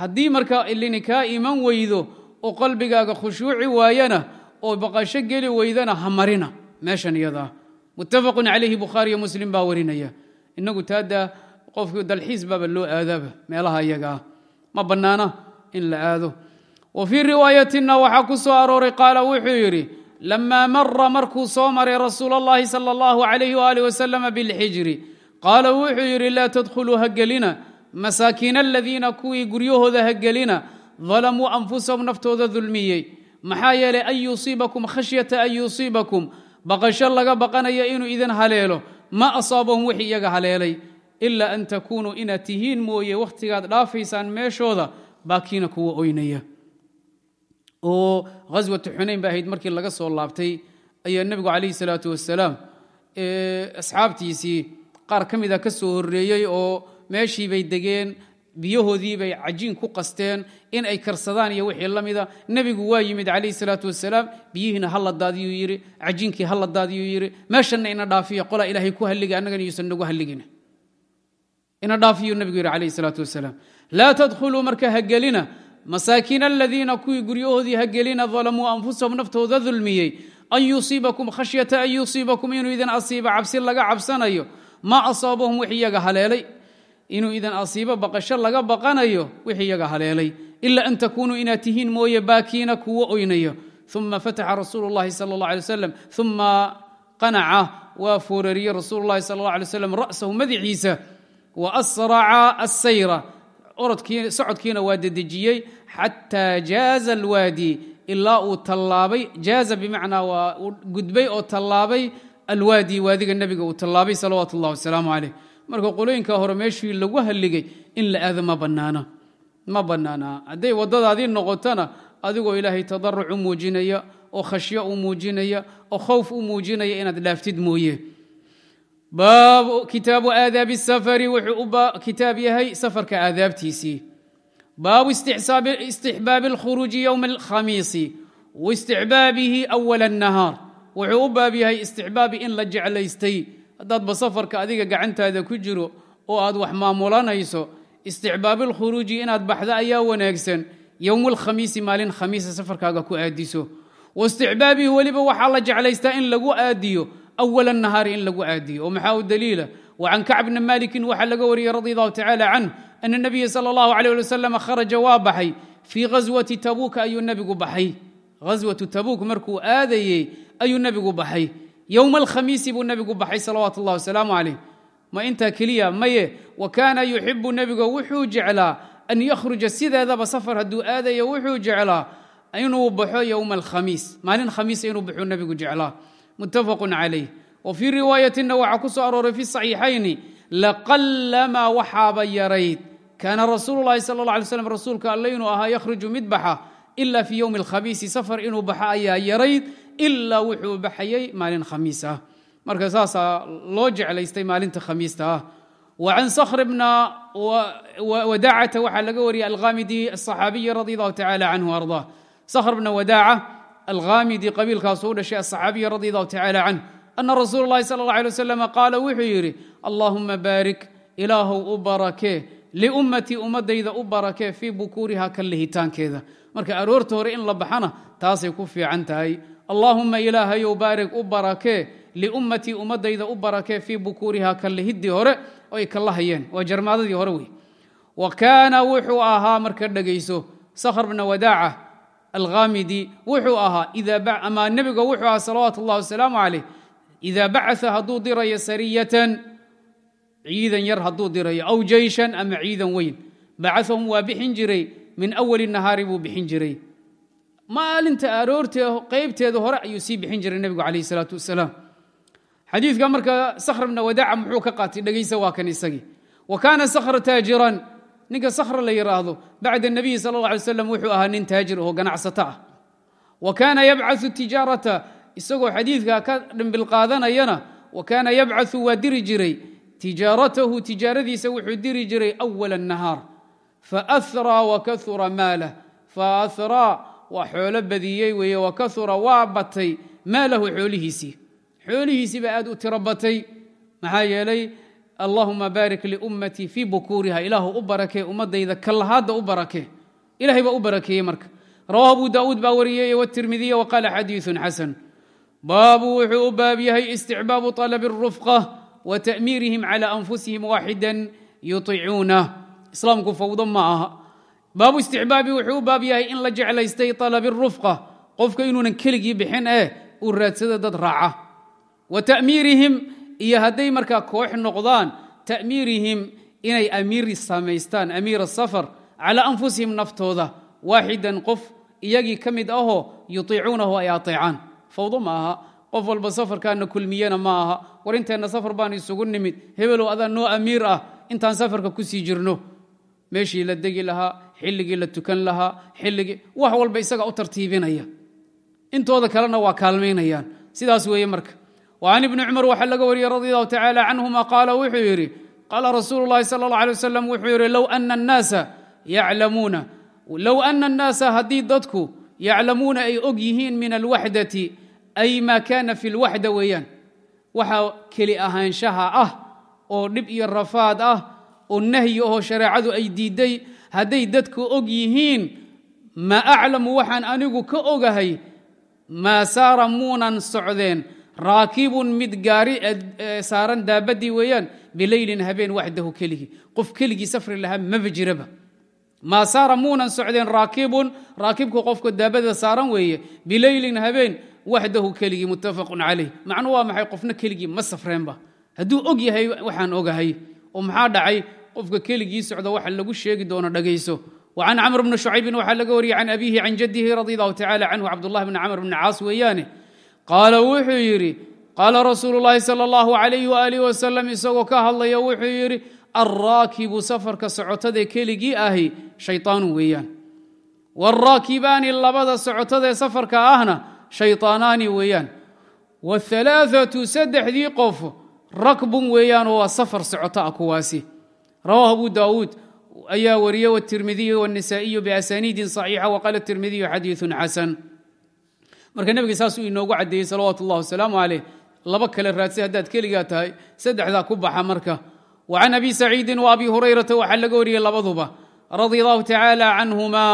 Haddii markaa ilini kaa iman weydo oo qalbigaaga khushuuci waayana oo baqasho geli weydana ha marina meeshan iyadaa muttafaqun calayhi bukhaariyo muslim baa warinaya. Inagu taaddaa qofkii dalxiis baaba loo aadaaba meelaha iyagaa ma bannaana in la aado wa fii riwaayatina waxaa ku soo arooray qaala wuxuu yidhi lamaa mara markuu soo maray rasuul اllahi salى اllahu alayh waalih wasalama bilxijri qaala wuxuu yidhi laa tadkhuluu ha gelina masaakiina aladiina kuwii guryahooda ha gelina dalamuu anfusahum naftooda dulmiyey maxaa yeelay an yusiibakum khashyata an yusiibakum baqasho laga baqanaya inuu idin haleelo ma asaabahum wix iyaga haleelay ilaa an takuunuu inaad tihiin mooye wakhtigaad dhaafaysaan meeshooda baakiina kuwa oynaya. Oo ghaswatu xunayn ba ahayd markii laga soo laabtay ayaa nebigu calayhi salaatu wasalaam asxaabtiisii qaar ka mida ka soo horreeyey oo meeshii bay degeen biyahoodii bay cajiin ku qasteen in ay karsadaan iyo wixii la mida. Nebigu waa yimid calayhi salaatu wasalaam biyihiina ha la daadiyuu yidhi cajiinkii ha la daadiyuu yidhi meeshanna ina dhaafiya qolaa ilaahay ku halliga annagana yuusan nagu halligin ina dhaafiyuu nebigu yidhi calayhi salaatu wasalaam laa tadkhuluu marka ha gelina. Masaakiina aladiina kuwii guryahoodii ha gelina dalamuu anfusahum naftooda dulmiyey. An yusiibakum khashyata an yusiibakum inuu idin asiibo cabsi laga cabsanayo. Ma asaabahum wix iyaga haleelay. Inuu idin asiibo baqasho laga baqanayo wix iyaga haleelay. Ila an takunuu inaad tihiin mooye baakiina kuwo oynayo. Uma fataxa rasuulu llahi sala allah alay wasalam uma qanaca waa foorariyey rasuulu llahi sala allah alay wasalam ra'sahu madaxiisa wa asraca asayra orodkii socodkiina waa dedejiyey xataa jaaza alwaadi ilaa uu tallaabay jaaza bimacnaa waa gudbay oo tallaabay alwaadi waadiga nebiga uu tallaabay salawaatu اllah wasalaamu calayh. Marka qolooyinka hore meeshii lagu halligay in la aado ma bannaana ma bannaana hadday waddadaadii noqotona adigoo ilaahay tadaruc u muujinaya oo khashyo u muujinaya oo khowf u muujinaya inaad dhaaftid mooye baabu kitaabu aadaabi safari wuxuu u kitaab yahay safarka aadaabtiisii baabu istixbaabi اlkhuruuji ywma alkhamiisi waistixbaabihi awala الnahaar wuxuu u baab yahay istixbaabi in la jeclaystay haddaadba safarka adiga gacantaada ku jiro oo aad wax maamulanayso istixbaabi lkhuruuji inaad baxdo ayaa wanaagsan yowmu alkhamiisi maalin khamiisa safarkaaga ku aadiso waistixbaabihi weliba waxaa la jeclaystaa in lagu aadiyo awal nahaari in lagu aadiyo oo maxaa u daliila wa can kacb bni malikin waxaa laga wariyey radi allahu tacala canh ana nabiya sala allahu alيh ali wasalam kharaja waa baxay fii ghaswati tabuuka ayuu nebigu baxay ghaswatu tabuuk markuu aadayey ayuu nebigu baxay yowma alkhamiisi buu nebigu baxay salawaatu اllah wasalaamu calayh ma intaa keliya maye wa kaana yuxibu nebigu wuxuu jeclaa an yakhruja sideedaba safar hadduu aadayo wuxuu jeclaa inuu baxo yowma alkhamiis maalin khamiisa inuu baxuu nebigu jeclaa mutafaq calayh. Wa fii riwaayatina waxaa ku soo arooray fi saxiixayni laqalamaa waxaaba yarayd kaana rasuul lahi sal la alay slm rasuulka alla inuu ahaa yakhriju mid baxa ila fii ywmi alkhabiisi safar inuu baxo ayaa yarayd ilaa wuxuu baxayey maalin khamiis ah marka saasaa loo jeclaystay maalinta khamiista. Ah wacan sakhr bna wadacata waxaa laga wariyey alqamidi aصaxaabiyi radi allahu tacala canhu arda sakhr bna wadaaca alhamidi qabiilkaasu u dhashay aلصaxaabiyi radi allahu tacala canh ana rasuul اllahi salى اllah alay wasalam qaala wuxuu yidhi allahuma baarik ilaahow u barakee liummatii ummadayda u barakee fii bukuuriha ka lihitaankeeda marka aroorta hore in la baxana taasay ku fiican tahay allaahuma ilaahayow baarig u barakee liummatii ummadayda u barakee fii bukuuriha ka lihiddii hore oo ay kala hayeen waa jarmaadadii hore wey wa kaana wuxuu ahaa marka dhegayso sakhr bna wadaaca alkhamidi wuxuu ahaa ama nebiga wuxuu ahaa salawaatu اllah wasalaamu calayh ida bacaa hadduu dirayo sariyatan ciidan yar hadduu dirayo aw jeyshan ama ciidan weyn bacahum waa bixin jiray min awali nahaari buu bixin jiray maalinta aroortee qaybteeda hore ayuu sii bixin jiray nebigu calayh salaatu wasalaam xadiidka marka sakhr bna wadaaca muxuu ka qaatay dhegaysa waa kan isagii wa kaana sakhr taajiran ninka sakhra la yidhaahdo bacda nabiyi sala alla alay slam wuxuu ahaa nin taajir oo ganacsato ah. Wa kaana yabcau tijaarata isagoo xadiidka ka dhimbilqaadanayana wa kaana yabcau waa diri jiray. Tijaaratahu tijaaradiisa wuxuu diri jiray awala nahaar. Faahraa wakaura maalah faahraa waa xoolo badiyey weeye wakaura waa batay maalahu xoolihiisii. Xoolihiisii baa aad u tiro batay. Maxaa yeelay allahuma baarik liummatii fii bukuuriha ilaahu u barakee ummadayda kallahaadda u barakee ilahay baa u barakeeyey marka rawahu abu daauud baa wariyey wtirmidiy waqaala xadiiثu xasan baabu wuxuu u baab yahay isticbaabu طalb الrufqa wa ta'miirihim calى anfusihim waaxida yuطicuunah islaamku fawdo ma aha baabu isticbaabi wuxuu u baab yahay in la jeclaystay طalb الrufqa qofka inuunan keligii bixin eh uu raadsada dad raaca wa ta'miirihim iyo hadday markaa koox noqdaan ta'miirihim inay amiir samaystaan amiir safar calaa anfusihim naftooda waaxidan qof iyagii ka mid ahoo yutiicuunahu ay ateecaan. Fawdo ma aha qof walba safarkaana kulmiyena ma aha war inteenna safar baan isugu nimid hebelow adaa noo amiir ah intaan safarka ku sii jirno. Meeshii la degi lahaa xilligii la tukan lahaa xilligii wax walba isaga u tartiibinaya. Intooda kalena waa kaalmaynayaan. Sidaas weeye marka وعن بن cmر waxaa laga wariyey radي الlه taعالى canهuma qaala wuxuu yidhi qaala rasuul الlahi salى الlه عليه وsلم wuxuu yidhi low أna الnaasa yaclamuuna low أna الnaasa haddii dadku yaclamuuna ay og yihiin min alwaxdati ay ma kana fi اlwaxda weeyaan waxa keli ahaanshaha ah oo dhib iyo rafaad ah oo nahyi aho shareecadu ay diiday hadday dadku og yihiin ma aclamu waxaan anigu ka ogahay maa saara muunan socdeen raakibun mid gaari saaran daabadii weeyaan bileylin habeen waxdahu keligii qof keligii safri lahaa maba jiraba. Maa saara muunan socdeen raakibun raakibku qofka daabada saaran weeye bileylin habeen waxdahu keligii muttafaqun calayh. Macnu waa maxay? Qofna keligii ma safreenba. Hadduu og yahay waxaan ogahay. Oo maxaa dhacay? Qofka keligii socda waxa lagu sheegi doono dhagayso. وcan cmr bni شhucaybin waxaa laga wariyey can abihi can jadihi radi allahu tacala canhu cabdullahi bni camr bni caas weeyaane qaala wuxuu yidhi qaala rasuulu llaahi sal allahu alayh waalih wasalam isagoo ka hadlaya wuxuu yidhi alraakibu safarka socotadae keligii ahi shayطaanu weeyaan wاlraakibaani labada socotadaee safarka ahna shayطaanaani weeyaan wاhalaaثatu saddexdii qof rakbun weeyaanoo waa safar socoto ah kuwaasi rawahu abu daawuud ayaa wariyey wtirmidiyu wالnisaa'iyu basaniidin صaxiixa waqaala tirmidiyu xadiiثu xasan marka nebiga saasuu inoogu caddeeyey salawaatu اllah wasalaamu caleyh laba kale raadsi haddaad keligaa tahay saddexdaa ku baxa marka. Wa can abi saciidin wa abi hurayrata waxaa laga wariyey labaduba. Radia allahu tacaala canhuma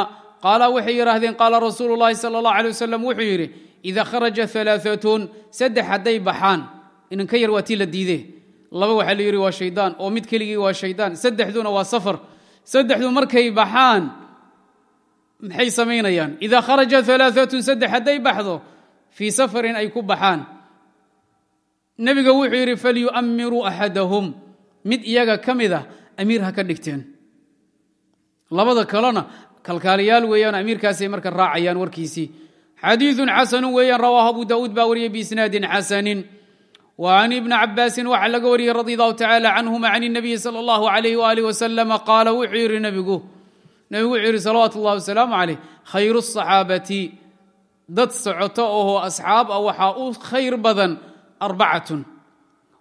qaala waxay yidhaahdeen qaala rasuulu llahi sala allah alay wasalam wuxuu yidhi ida kharaja alaaatun saddex hadday baxaan inanka yar waa tii la diidee. Laba waxaa la yidhi waa shaydaan oo mid keligii waa shaydaan saddexduna waa safar. Saddexdu markay baxaan maxay samaynayaan ida kharaja alaaatun saddex hadday baxdo fii safarin ay ku baxaan nebiga wuxuu yidhi falyu'amiruu axadahum mid iyaga ka mid a amiir ha ka dhigteen labada kalena kalkaaliyaal weeyaan amiirkaasay marka raacayaan warkiisii xadiiثun xasanu weeyaan rawaahu abu daauud baa wariyey biisnaadin xasanin wa can ibni cabaasin waxaa laga wariyey radi allahu tacala canhuma can الnabiyi salى اllahu alayh walih wasalama qaala wuxuu yidhi nebigu nabigu wuxuu yidhi salawaatu ullahi wasalaamu calayh khayru saxaabati. Dad socoto ahoo asxaab ah waxaa u khayr badan arbacatun.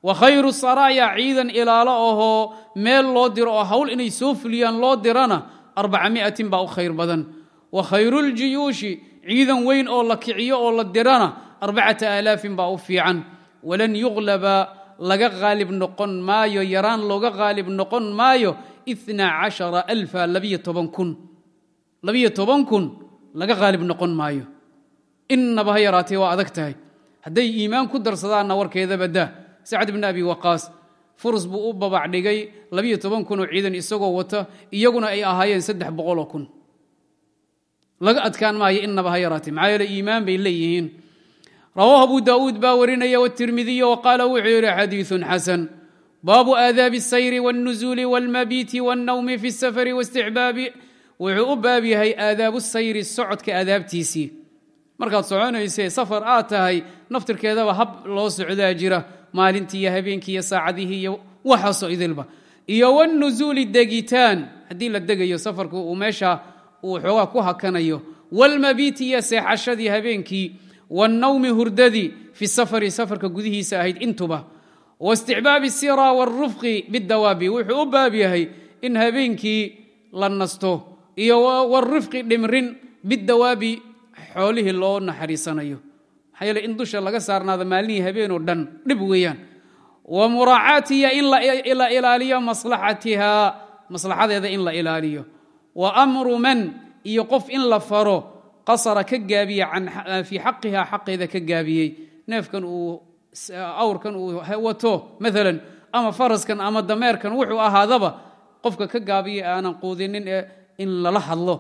Wa khayru saraaya ciidan ilaalo ahoo meel loo diro oo hawl inay soo fuliyaan loo dirana arbacamiatin baa u khayr badan. Wa khayru ljuyuushi ciidan weyn oo la kiciyo oo la dirana arbacata aalaafin baa u fiican. Walan yuqlaba laga qaalib noqon maayo yaraan looga qaalib noqon maayo ina cashara alfa labiyo toban kun. Labiyo toban kun laga qaalib noqon maayo. Innaba ha yaraatee waa adag tahay. Hadday iimaan ku darsadaanna warkeeda baddaa sacd bn abi waqaas furus buu u babac dhigay labiyo toban kun oo ciidan isagoo wata iyaguna ay ahaayeen saddex boqoloo kun. Laga adkaan maayo inaba ha yaraatee. Maxaa yeele iimaan bay leeyihiin. Rawaahu abu daa'uud baa warinaya wtirmidiy waqaala wuxuu yidhi xadiiثun xasan baabu aadaabi الsayri wاlnuzuuli wاlmabiiti wاlnawmi fi الsafari wاsticbaabi wuxuu u baab yahay aadaabu sayri socodka aadaabtiisii markaad soconaysee safar aad tahay naftirkeedaba hab loo socdaa jira maalintii iyo habeenkii iyo saacadihii iyo waxaasoo idilba iyo wاlnuzuuli degitaan haddii la degayo safarku uu meesha uu xoogaa ku hakanayo wاlmabiiti iyo seexashadii habeenkii wاlnawmi hurdadii fi safari safarka gudihiisa ahayd intuba waisticbaabi sira wاlrufqi bidawaabi wuxuu u baab yahay in habeenkii la nasto iyo wrifqi dhimrin bidawaabi xoolihii loo naxariisanayo maxaa yeele in dusha laga saarnaado maalmihii habeenoo dhan dhib weeyaan wa muraacaatiha in la ilaaliyo maslaxatiha maslaxadeeda in la ilaaliyo wa amru man iyo qof in la faro qasara ka gaabiye fii xaqiha xaqeeda ka gaabiyey awrkan uu wato maalan ama faraskan ama dameerkan wuxuu ahaadaba qofka ka gaabiya aanan quudinin ee in lala hadlo.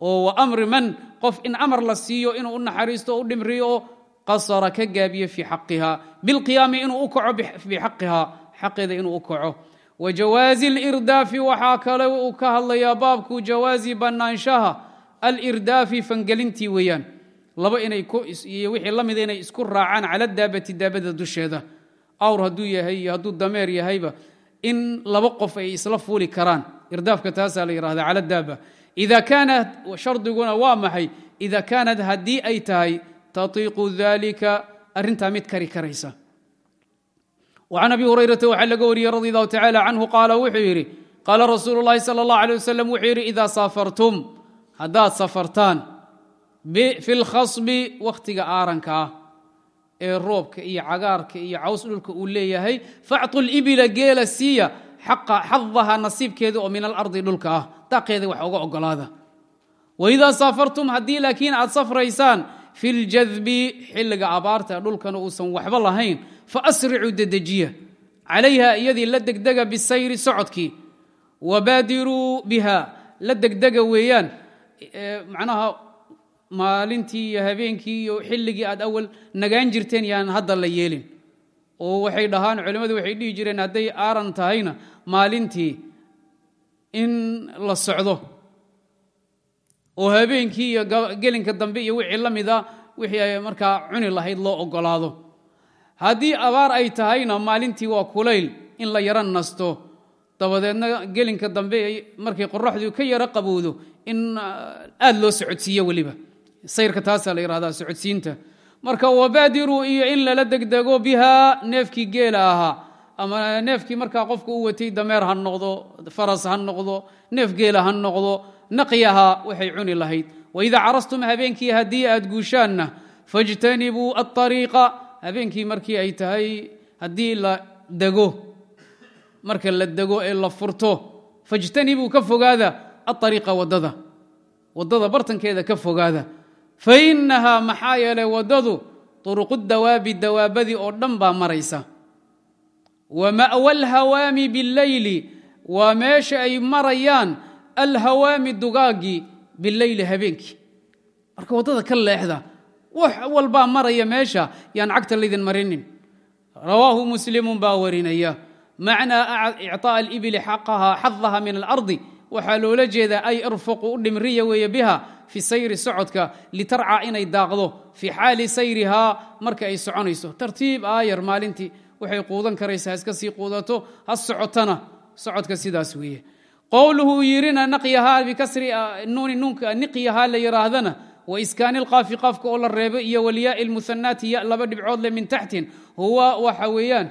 Oo wa amri man qof in amar la siiyo inuu u naxariisto o u dhimriyo oo qasara ka gaabiye fii xaqiha. Bilqiyaami inuu u kaco bixaqiha xaqeeda inuu u kaco. Wa jawaazi lirdaafi waxaa kale uu ka hadlayaa baabku jawaazi bannaanshaha alirdaafi fangelintii weeyaan laba inay iyo wixii la mida inay isku raacaan cala daabati daabada dusheeda awr hadduu yahay iyo hadduu dameer yahayba in laba qof ay isla fuuli karaan irdaafka taasaa la yidhahda cala daaba ida kaanat shardiguna waa maxay ida kaanat haddii ay tahay tatiiqu dalika arrintaa mid kari karaysa وcan abi hurayrata waxaa laga wariyey radi allahu tacala canhu qaala wuxuu yidhi qaala rasuulu llahi sala اllah alيه wasalam wuxuu yidhi idaa saafartum haddaad safartaan fi lkhasbi wakhtiga aaranka ah ee roobka iyo cagaarka iyo caws dhulka uu leeyahay. Facطu libila geela siiya xadaha nasiibkeeda oo min alardi dhulka ah. Daaqeeda wax uga ogolaada waidaa saafartum haddii laakiin aad safraysaan fi ljadbi xilliga abaarta dhulkana uusan waxba lahayn faasricuu dedejiya calayha iyadii la degdega bisayri socodkii. Wabaadiruu biha la degdega weeyaan macnaha maalintii iyo habeenkii iyo xilligii aad awal nagaan jirteen yaan hadda la yeelin. Oo waxay dhahaan culimmadu waxay dhihi jireen hadday aaran tahayna maalintii in la socdo. Oo habeenkii iyo gelinka dambe iyo wixii la mida wixii markaa cuni lahayd loo ogolaado haddii abaar ay tahayna maalintii waa kulayl in la yaro nasto. Dabadeedna gelinka dambe markay qoraxdu ka yaro qabowdo in aad loo socodsiiyo weliba sayrka taasaa la yidhahdaa socodsiinta. Marka wabaadiruu iyo in lala degdego bihaa neefkii geela ahaa. Ama neefkii markaa qofka u watay dameer ha noqdo faras ha noqdo neef geela ha noqdo naqyaha waxay cuni lahayd. Waidaa carastum habeenkii haddii aad guushaanna fajtanibuu aariiqa habeenkii markii ay tahay haddii la dego marka la dego ee la furto fajtanibuu ka fogaada aariiqa waddada waddada bartankeeda ka fogaada fainahaa maxaa yeelay waddadu turuqu dawaabi dawaabadii oo dhan baa maraysa. Wa ma'wa alhawaami bileyli waa meesha ay marayaan alhawaami dugaaggii bileyli habeenkii. Marka waddada ka leexda wax walbaa maraya meesha yaan cagta laydin marinin. Rawaahu muslimun baa warinaya macnaa icطaaء alibili xadaha min alardi waxaa loola jeedaa ay irfuqu u dhimriya weeye biha fi sayri socodka litarca inay daaqdo fii xaali sayrihaa marka ay soconayso. Tartiib aayar maalintii waxay quudan karaysaa iska sii quudato ha socotana socodka sidaas weeye. Qowluhu yidhina naqyahaa bikasri nuuni nuunka niqyahaa la yidhaahdana waiskaani lqaafi qaafka oo la reebo iyo walyaai lmuhanaati ya laba dhibcood le min taxtin huwa waxa weeyaan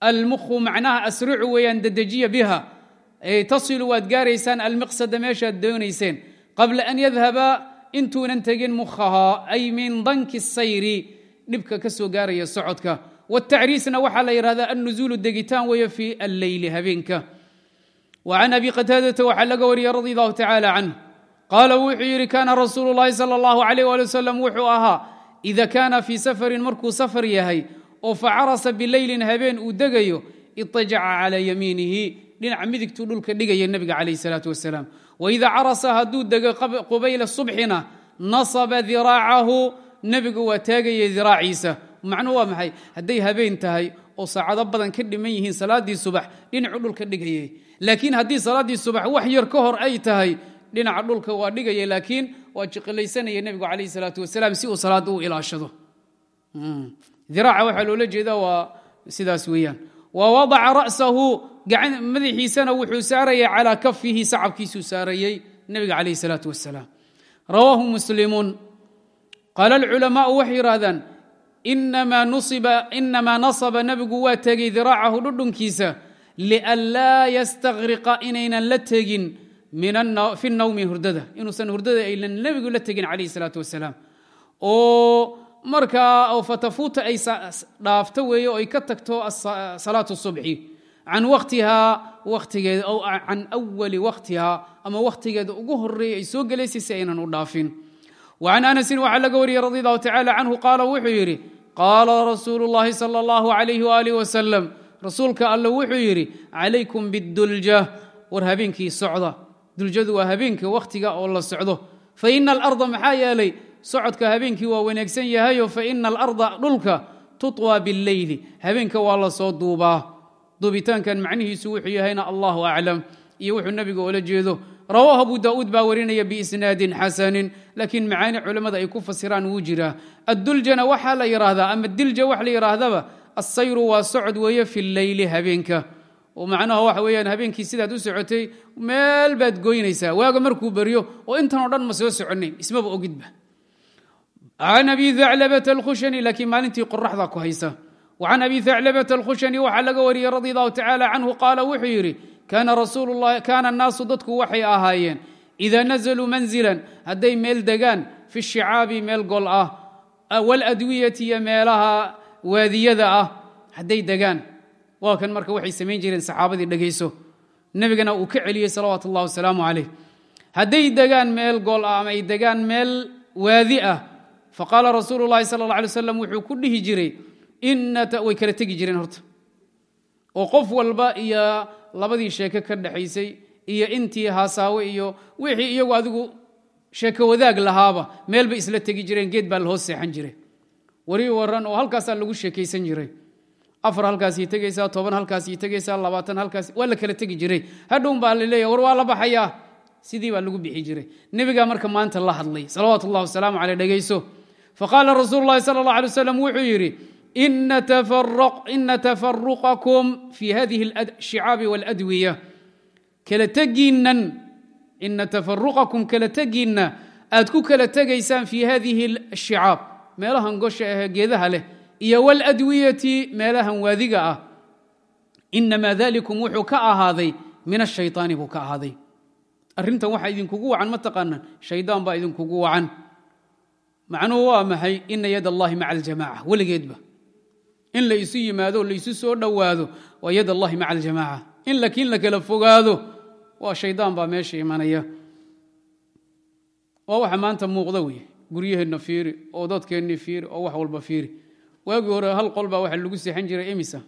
almukhu macnaha asricu weeyaan dedejiya biha. Tasilu waad gaaraysaan almiqsada meeshaad doonayseen qabla an yadhaba intuunan tegin mukhahaa ay min danki sayri dhibka ka soo gaaraya socodka. Watacriisna waxaa la yidhahdaa annuzuulu degitaan weeye fi alleyli habeenka. Wa can abi qataadata waxaa laga wariyey radi allahu tacaala canh qaala wuxuu yidhi kaana rasuulu llahi sala allahu alayh ali wasalam wuxuu ahaa ida kaana fii safarin markuu safar yahay oo facarasa bileylin habeen uu degayo itajaca calaa yamiinihi. Dhinaca midigtuu dhulka dhigaya nebiga calayh salaatu wasalaam waida carasa hadduu dego qubayla subxina nasaba diraacahu nebigu waa taagaya diraaciisa macnuhu waa maxay hadday habeen tahay oo saacado badan ka dhiman yihiin salaaddii subax dhinacu dhulka dhigayay laakiin haddii salaaddii subax wax yar ka hor ay tahay dhinaca dhulka waa dhigaya laakiin waa jiqilaysanaya nebigu calayh salaatu wasalaam si uu salaadda u ilaashado diraaca waxaa loola madaxiisana wuxuu saarayay calaa kafihi sacabkiisuu saarayey nebiga calayh salaatu wasalaam rawaahu muslimuun qaala alculamaau waxay yidhaahdaan inamaa nasaba nebigu waa tegey diraacahu dhudhunkiisa lianlaa yastaqriqa inaynan la tegin fi nawmi hurdada. Inuusan hurdada aynan nebigu la tegin calayh salaatu wasalaam oo markaa oo fatafuuta ay dhaafto weeye oo ay ka tagto salaatu subxi can wakhtihaa wakhtigeeda ow can awali wakhtihaa ama wakhtigeeda ugu horreeya ay soo gelaysay si aynan u dhaafin wa can anasin waxaa laga wariyey radi allahu tacala canhu qaala wuxuu yidhi qaala rasuulu llahi sala allahu alayh waalih wasalam rasuulka alle wuxuu yidhi calaykum biddulja war habeenkii socda duljadu waa habeenka wakhtiga oo la socdo fa ina alarda maxaa yeelay socodka habeenkii waa wanaagsan yahayo fa ina alarda dhulka tutwى bاlleyli habeenka waa la soo duubaa duubitaankan macnihiisu wuxuu yahayna allahu aclam iyo wuxuu nebiga oola jeedo rawaahu abu daa'uud baa warinaya biisnaadin xasanin. Laakiin macaani culammada ay ku fasiraan wuu jiraa adduljana waxaa la yidhaahdaa ama dilja wax la yidhaahdaba assayru waa socod weeye fi leyli habeenka. Macnaha waxa weeyaan habeenkii sidaad u socotay meel baad goynaysaa. Waaga markuu beryo oo intan oo dhan ma soo soconay ismaba ogidba. Can abi aclabata alkhushani laakiin maalintii qoraxda ku haysa وcan abi aclabata alkhushani waxaa laga wariyey radi allahu tacala canhu qaala wuxuu yidhi kaana annaasu dadku waxay ahaayeen ida nazluu manzilan hadday meel degaan fi shicaabi meel gol ah waladwiyati iyo meelaha waadiyada ah hadday degaan waa kan marka waxay samayn jireen saxaabadii dhegayso nebigana uu ka celiyey salawaatu اllah wasalaamu calayh hadday degaan meel gol ah ama ay degaan meel waadi ah faqaala rasuulu اllahi sala اllah alay slam wuxuu ku dhihi jiray way kala tegi jireen horta. Oo qof walba iyo labadii sheeke ka dhexaysay iyo intii haasaawe iyo wixii iyagu adigu sheeko wadaag lahaaba meel isla tegi jireen geed baa lahoos seexan jiray. Wari waran oo halkaasaa lagu sheekaysan jiray. Afar halkaasii tegaysaa toban halkaasii tegaysaa labaatan halkaas waa la kala tegi jiray. Hadhown baa laleeya war waa la baxayaa. Sidii baa lagu bixi jiray. Nebigaa marka maanta la hadlay salawaatu ullahi wasalaamu caley dhegayso. Faqaala rasuulu llahi sala allah alay wasalam wuxuu yidhi ina tafaruqakum fi hadihi ashicaabi tegiinnan ina tafaruqakum kala tegiinna aad ku kala tegaysaan fi hadihi ashicaab meelahan gosha ahee geedaha leh iyo waladwiyati meelahan waadiga ah inamaa dalikum wuxuu ka ahaaday min ashayطaani buu ka ahaaday arrintan waxaa idinkugu wacan ma taqaanaan shaydaan baa idinkugu wacan macnuhu waa maxay ina yad allahi maca aljamaca weligeedba in la isu yimaado la isu soo dhowaado waa yad allahi maca aljamaca in lakiin la kala fogaado waa shaydaan baa meesha imanaya. Waa waxa maanta muuqda wey guryaheenna fiiri oo dadkeenni fiiri oo wax walba fiiri. Waagii hore hal qol baa waxa lagu seexan jiray emisa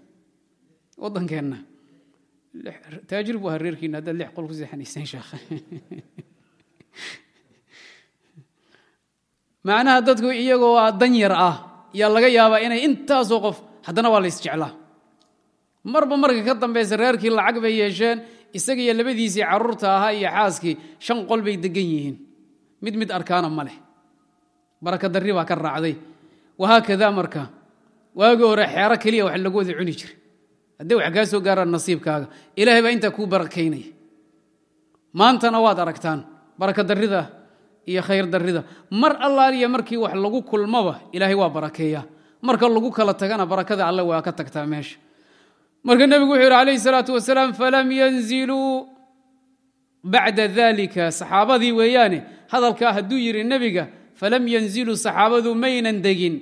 waddankeenna. Taajir bu ahaa reerkiina haddaad lix qol ku seexanayseen sheekh. Macnaha dadku iyagoo dan yar ah yaa laga yaabaa inay intaasoo qof haddana waa la ysjeclaa marba marka ka dambaysa reerkii lacag bay yeesheen isaga iyo labadiisii carruurta ahaa iyo xaaskii shan qol bay degan yihiin. Mid mid arkaana ma leh. Baraka darri baa ka raacday. Wahaakada marka? Waagii hore xeero keliya wax lagu wada cuni jira hadday wax kaa soo gaaraan nasiibkaaga. Ilaahay baa intaa kuu barakaynaya. Maantana waad aragtaan baraka darrida iyo khayr darrida. Mar allaaliya markii wax lagu kulmaba ilaahay waa barakeeya marka lagu kala tagana barakada alle waa ka tagtaa meesha. Marka nebigu wuxuu yidhi calayhi salaatu wasalaam falam yanziluu bacda dalika saxaabadii weeyaane hadalkaa hadduu yidhi nebiga falam yanziluu saxaabadu maynan degin.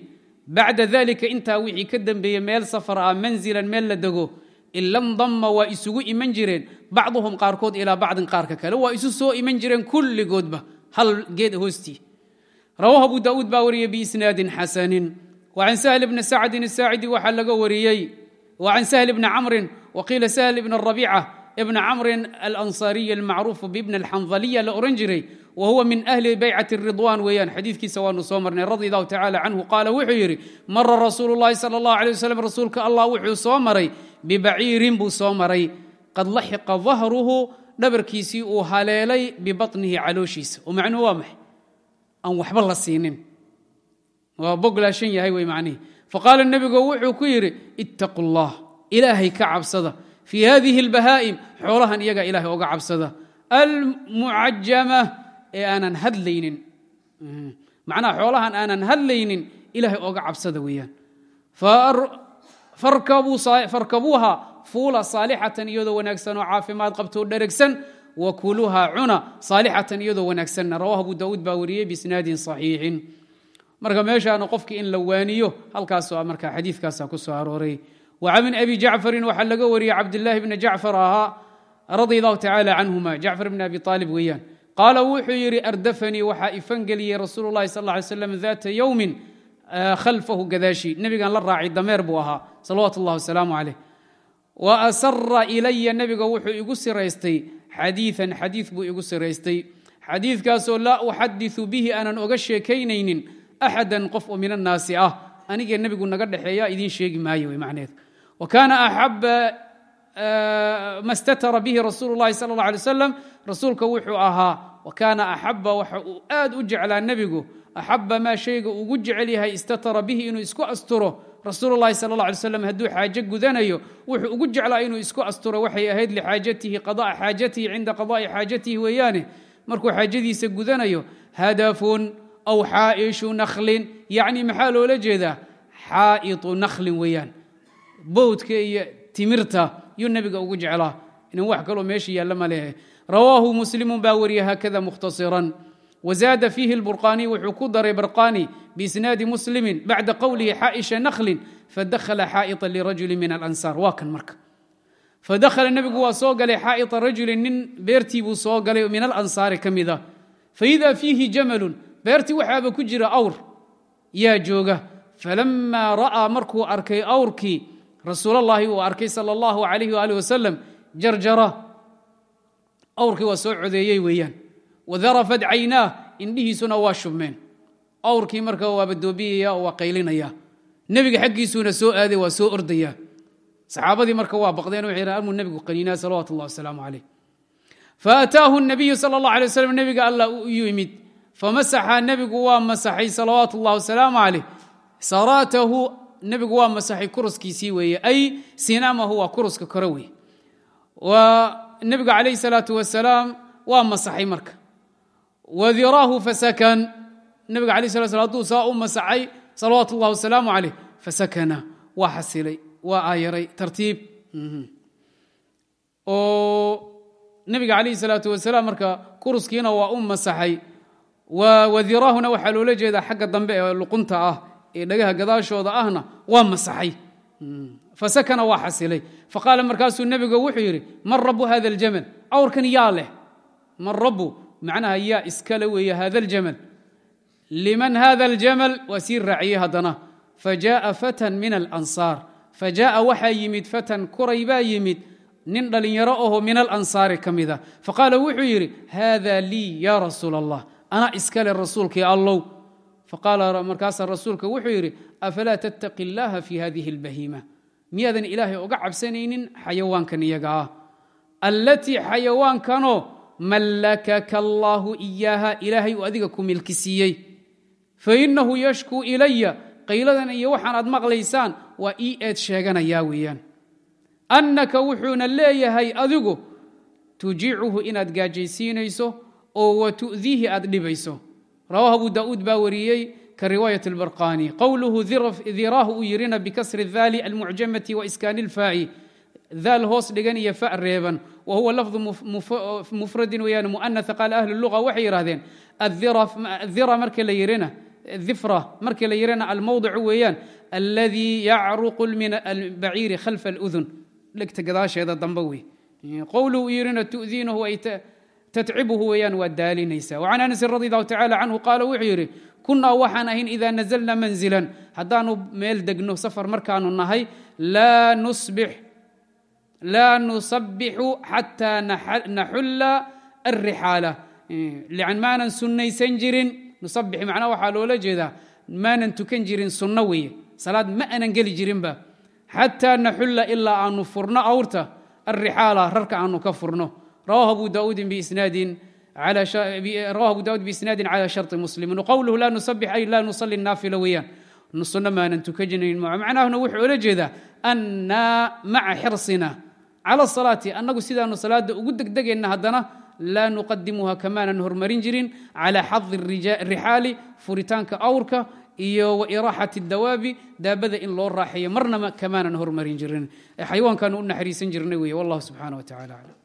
Bacda dalika intaa wixii ka dembeeyey meel safar ah manzilan meel la dego ila ndamma waa isugu iman jireen. Bacduhum qaarkood ilaa bacdin qaarka kale waa isu soo iman jireen kulligoodba hal geed hoostii rawaahu abu daa'uud baa wariyey biisnaadin xasanin وعن سهل بن سعد الساعدي waxaa laga wariyey وعن سهل بن cمر وقيل سهل بن الربيcة بن cمر الأنصاري المعروف ببن الحنظلية la oran jiray وهuوa min أهli bycة الرضوان weeyaan xadiikiisa waanu soo marnay radي الlahu taعالى canه qaala wuxuu yidhi mara rasuul الlahi salى الlaه عليه وسلم rasuulka allah wuxuu soo maray bbaciirin buu soo maray qad laxiqa ظahruhu dhabarkiisii uu haleelay bibaطnihi calooshiisa oo macnuhu waa maxay aan waxba la siinin waa bog laashan yahay wey macnihii faqaala nebigo wuxuu ku yidhi ittaqu allah ilaahay ka cabsada. Fii hadihi albahaa'im xoolahan iyaga ilaahay oga cabsada. Almucajama ee aanan hadlaynin. Mm-hmm. Macnaha xoolahan aanan hadlaynin ilaahay oga cabsada weeyaan. Farkabuuha fuula saalixatan iyadoo wanaagsan oo caafimaad qabtoo dheragsan wa kuluhaa cuna saalixatan iyadoo wanaagsanna rawahu abu daa'uud baa wariyey biisnaadin saxiixin marka meeshaana qofkii in la waaniyo halkaas marka xadiikaasa ku soo arooray. Wa min abi jacfarin waxaa laga wariyey cabdilaahi bni jacfar ahaa radi allahu tacaala canhuma jacfar bni abi aalib weeyaan. Qaala wuxuu yidhi ardafanii waxaa ifangeliyey rasuulu sal ly slam daata yowmin khalfahu gadaashi. Nebigan la raacay dameer buu ahaa salawaatu اllah wasalaamu calayh. Wa asara ilaya nebiga wuxuu igu siraystay xadiian xadiid buu igu siraystay. Xadiidkaasoo laa uxadiثu bihi aanan oga sheekaynaynin axadan qof oo min ah anigee nebigu naga dhexeeya idiin sheegi maayo wey macneheedu wa kaana axaba ma statara bihi rasuulu اllahi sala اllah alay wasalam rasuulka wuxuu ahaa wa kaana axaba waxa uu aad u jeclaa nebigu axaba maa shayga ugu jecel yahay istatara bihi inuu isku asturo rasuululahi sal la alay slam hadduu xaaje gudanayo wuxuu ugu jeclaa inuu isku asturo waxay ahayd lixaajatihi qadaa xaajatihi cinda qadaai xaajatihi weeyaane markuu xaajadiisa gudanayo hadafun aw xaaishu naklin yani maxaa loola jeedaa xaa'iu naklin weeyaan bowdka iyo timirta yuu nebiga ugu jeclaa inan wax kaloo meesha yaalla ma rawaahu muslimu baa wariya haakada mukhtasira wzaada fiihi اlburqaaniy wuxuu ku daray barqani biisnaadi muslimi bacda qowlihi xaaisha naklin fadakhala xaa'ia lirajuli min alansaar waa kan marka fadakhala nebigu waa soo galay xaa'ia rajulin nin beertii buu soo galay min alansaari ka mida faida fiihi jamalun beertii waxaaba ku jira awr. Yaa jooga. Falamaa ra'aa markuu arkay awrkii rasuulallaahi uu arkay sal اllahu alayh waalih wasalam jarjara. Awrkii waa soo codeeyey weeyaan. Wadarafat caynaah indhihiisuna waa shubmeen awrkii marka waa badoobiyaya oo waa qaylinaya nebiga xaggiisuuna soo aaday waa soo ordaya saxaabadii marka waa baqdeen waxay yidhahan armuu nebigu qaniinaa salawatu ullah wasalaamu calayh. Faataahu nabiyu sala allah alay waslam nebiga allah u yimid famasaxa nebigu waa masaxay salawaatu ullah wasalaamu calayh saraatahu nebigu waa masaxay kuruskiisii weeye ay sinamahu waa kuruska kore wey nebiga calayh salaatu wasalaam waa masaxay marka wadiraahu fasakan nebiga alay sla sl haduu saa u masaxay salawaatu اllah wasalaamu calayh fasakana waa xasilay waa aayaray tartiib oo nebiga wadiraahuna waxaa loola jeedaa xagga dambe ee luqunta ah ee dhagaha gadaashooda ahna waa masaxay. Fasakana waa xasilay. Faqaala markaasuu nebigu wuxuu yidhi man rabu hada aljamal awrkan yaa leh. Man rabu macnaha yaa iskale weeye hada aljamal liman hada aljamal waa sii raaciyey haddana. Fajaءa fatan min alansaar fajaءa waxaa yimid fatan kuray baa yimid. Nin dhallinyaro aho min alansaari ka mida faqaala wuxuu yidhi hada lii ya rasuul allah anaa iskale rasuulkii allow. Faqaala markaasaa rasuulka wuxuu yidhi afalaa tattaqi اllaha fi hadihi اlbahiima miyaadan ilaahay uga cabsanaynin xayawaankan iyaga ah. Allatii xayawaankanoo mallakaka allaahu iyaaha ilaahay uu adiga ku milki siiyey fainahu yashkuu ilaya qayladan iyo waxaan aad maqlaysaan waa ii eed sheeganayaa weeyaan. Annaka wuxuuna leeyahay adigu tujiicuhu inaad gaajaysiinayso oo wa tu'diihi aad dhibayso. Rawahu abu daa'uud baa wariyey ka riwaayat albarqani qowluhu diraahu uu yirina bikasri daali almucjamati wa iskaani ilfaaci daal hoos dhigan iyo fa reeban. Wa huwa lafdu mufradin weyaan mu'anatha qaala ahlu luga waxay yidhahdeen adira marka la yirina difra marka la yirina almowdicu weeyaan alladii yacruqu min albaciiri khalfa aludun dhegta gadaasheeda dambe wey qowluhu uu yirina tu'diinahu ay tatcibuhu weeyaan waa daalinaysa وcan anasin radi allahu tacala canhu qaala wuxuu yidhi kunaa waxaan ahayn ida nazlna manzilan haddaanu meel degno safar markaanu nahay laa nusabixu xataa naxulla alrixaala lian maanan sunnaysan jirin nusabix macnaha waxaa loola jeedaa maanan tukan jirin sunno weeye salaad ma anan geli jirinba xataa naxulla ilaa aanu furno awrta alrixaala rawahu abu daud biisnaadin cala sharطi muslimin wqowluhu laa nusabix ay laa nusali naafila weeyaan sunno maanan tukajinayn macnahuna wuxuu ola jeedaa annaa maca xirsina cala salaati annagu sidaanu salaada ugu degdegayna haddana laa nuqadimuha kamaanan hormarin jirin cala xadi rixaali furitaanka awrka iyo wairaaxati dawaabi daabada in loo raaxeeyo marnaba kamaanan hormarin jirin xayawaankaanu u naxariisan jirnay wey wallah subxana wa tacala aclam